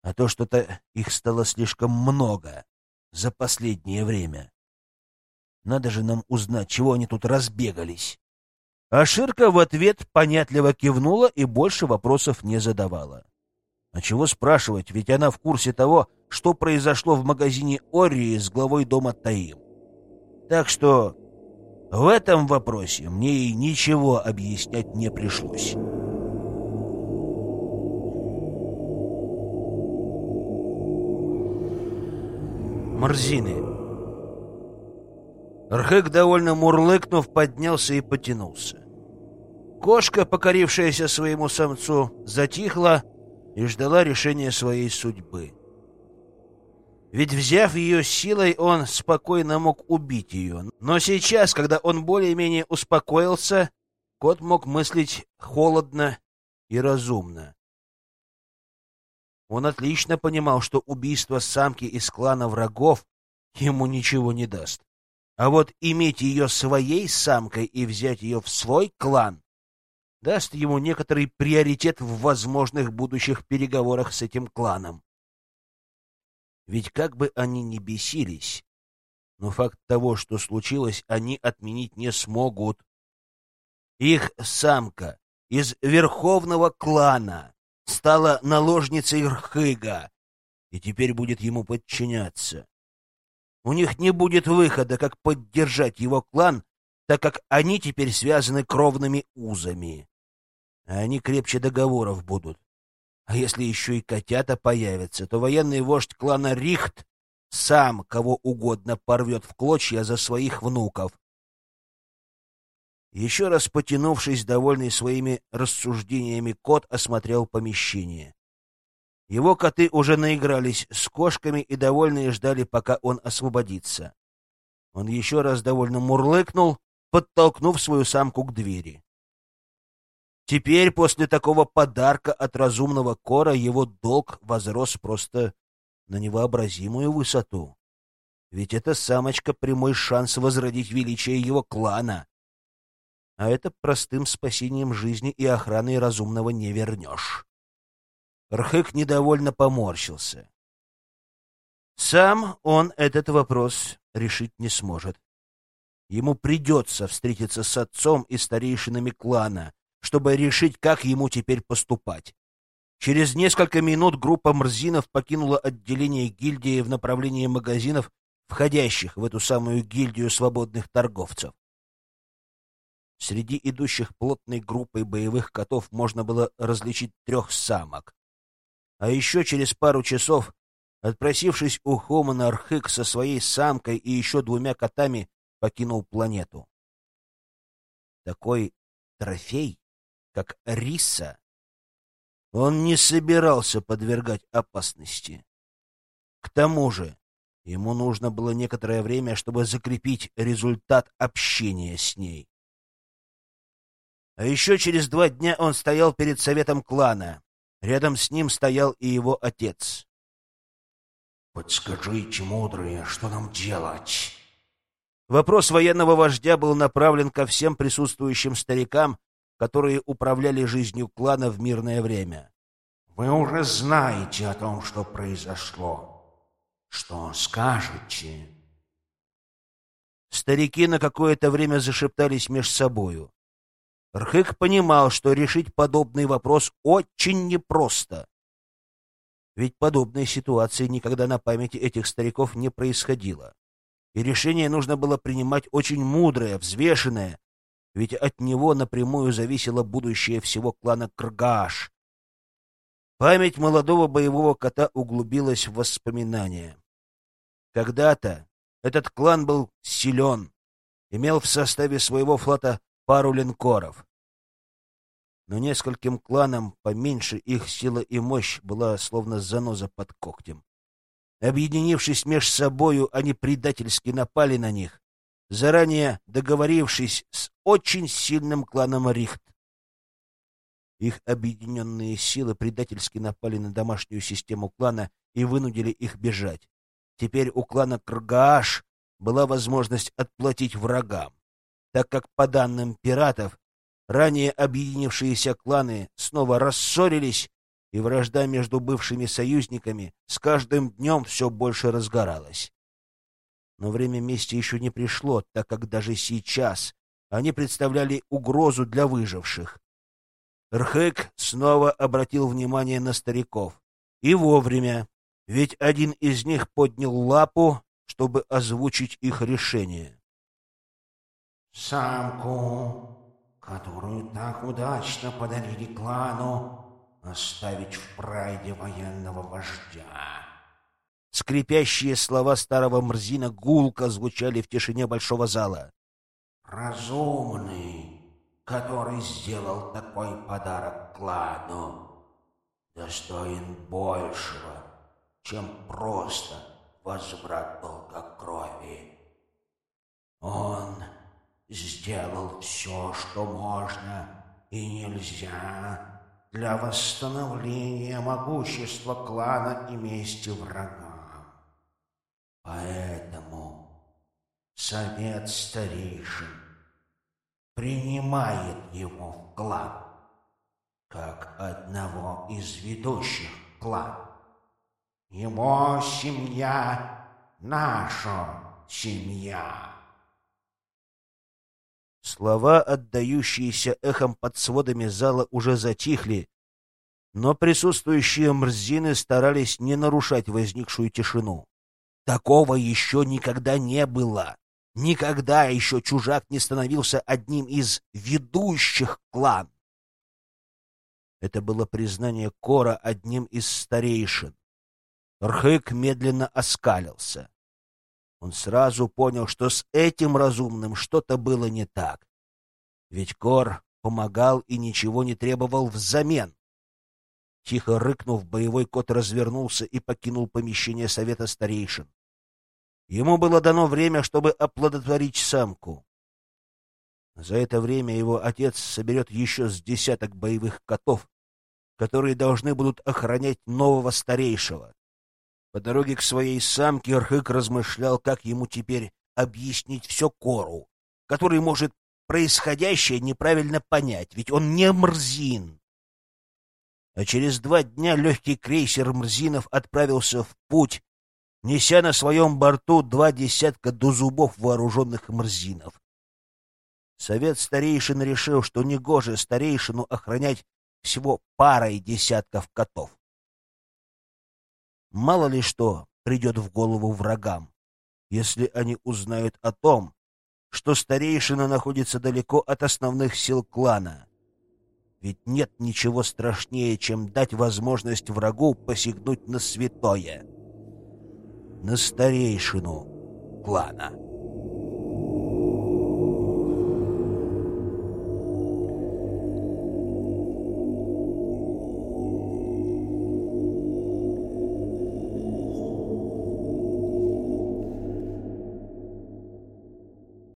Speaker 1: А то что-то их стало слишком много за последнее время. Надо же нам узнать, чего они тут разбегались. А Ширка в ответ понятливо кивнула и больше вопросов не задавала. А чего спрашивать, ведь она в курсе того, что произошло в магазине Ории с главой дома Таим. Так что в этом вопросе мне ей ничего объяснять не пришлось. Морзины. Рхык, довольно мурлыкнув, поднялся и потянулся. Кошка, покорившаяся своему самцу, затихла, и ждала решения своей судьбы. Ведь, взяв ее силой, он спокойно мог убить ее. Но сейчас, когда он более-менее успокоился, кот мог мыслить холодно и разумно. Он отлично понимал, что убийство самки из клана врагов ему ничего не даст. А вот иметь ее своей самкой и взять ее в свой клан даст ему некоторый приоритет в возможных будущих переговорах с этим кланом. Ведь как бы они ни бесились, но факт того, что случилось, они отменить не смогут. Их самка из верховного клана стала наложницей Рхыга и теперь будет ему подчиняться. У них не будет выхода, как поддержать его клан так как они теперь связаны кровными узами. А они крепче договоров будут. А если еще и котята появятся, то военный вождь клана Рихт сам кого угодно порвет в клочья за своих внуков. Еще раз потянувшись, довольный своими рассуждениями, кот осмотрел помещение. Его коты уже наигрались с кошками и довольные ждали, пока он освободится. Он еще раз довольно мурлыкнул, подтолкнув свою самку к двери. Теперь, после такого подарка от разумного кора, его долг возрос просто на невообразимую высоту. Ведь эта самочка — прямой шанс возродить величие его клана. А это простым спасением жизни и охраной разумного не вернешь. Рхык недовольно поморщился. Сам он этот вопрос решить не сможет. Ему придется встретиться с отцом и старейшинами клана, чтобы решить, как ему теперь поступать. Через несколько минут группа мрзинов покинула отделение гильдии в направлении магазинов, входящих в эту самую гильдию свободных торговцев. Среди идущих плотной группой боевых котов можно было различить трех самок. А еще через пару часов, отпросившись у Хомана Архык со своей самкой и еще двумя котами, покинул планету. Такой трофей, как риса, он не собирался подвергать опасности. К тому же ему нужно было некоторое время, чтобы закрепить результат общения с ней. А еще через два дня он стоял перед советом клана, Рядом с ним стоял и его отец.
Speaker 3: «Подскажите, мудрые, что нам делать?»
Speaker 1: Вопрос военного вождя был направлен ко всем присутствующим старикам, которые управляли жизнью клана в мирное время.
Speaker 3: «Вы уже знаете о том, что произошло. Что скажете?»
Speaker 1: Старики на какое-то время зашептались меж собою. Рхык понимал, что решить подобный вопрос очень непросто. Ведь подобной ситуации никогда на памяти этих стариков не происходило. И решение нужно было принимать очень мудрое, взвешенное, ведь от него напрямую зависело будущее всего клана Кргааш. Память молодого боевого кота углубилась в воспоминания. Когда-то этот клан был силен, имел в составе своего флота пару линкоров. Но нескольким кланам поменьше их сила и мощь была словно заноза под когтем. Объединившись меж собою, они предательски напали на них, заранее договорившись с очень сильным кланом Рихт. Их объединенные силы предательски напали на домашнюю систему клана и вынудили их бежать. Теперь у клана Кргааш была возможность отплатить врагам так как, по данным пиратов, ранее объединившиеся кланы снова рассорились, и вражда между бывшими союзниками с каждым днем все больше разгоралась. Но время мести еще не пришло, так как даже сейчас они представляли угрозу для выживших. Рхек снова обратил внимание на стариков. И вовремя, ведь один из них поднял лапу, чтобы озвучить их решение
Speaker 3: самку, которую так удачно подарили клану, оставить в прайде военного вождя.
Speaker 1: Скрипящие слова старого Мрзина гулко звучали в тишине большого зала.
Speaker 3: «Разумный, который сделал такой подарок клану, достоин большего, чем просто возврат долга крови. Он сделал все, что можно и нельзя для восстановления могущества клана и мести врагам. Поэтому совет старейшин принимает его в клан как одного из ведущих клан. Его семья — наша семья.
Speaker 1: Слова, отдающиеся эхом под сводами зала, уже затихли, но присутствующие мрзины старались не нарушать возникшую тишину. Такого еще никогда не было. Никогда еще чужак не становился одним из ведущих клан. Это было признание Кора одним из старейшин. Рхык медленно оскалился. Он сразу понял, что с этим разумным что-то было не так. Ведь Кор помогал и ничего не требовал взамен. Тихо рыкнув, боевой кот развернулся и покинул помещение совета старейшин. Ему было дано время, чтобы оплодотворить самку. За это время его отец соберет еще с десяток боевых котов, которые должны будут охранять нового старейшего. По дороге к своей самке Рхык размышлял, как ему теперь объяснить все Кору, который может происходящее неправильно понять, ведь он не Мрзин. А через два дня легкий крейсер Мрзинов отправился в путь, неся на своем борту два десятка до зубов вооруженных Мрзинов. Совет старейшин решил, что негоже старейшину охранять всего парой десятков котов. Мало ли что придет в голову врагам, если они узнают о том, что старейшина находится далеко от основных сил клана. Ведь нет ничего страшнее, чем дать возможность врагу посягнуть на святое, на старейшину клана.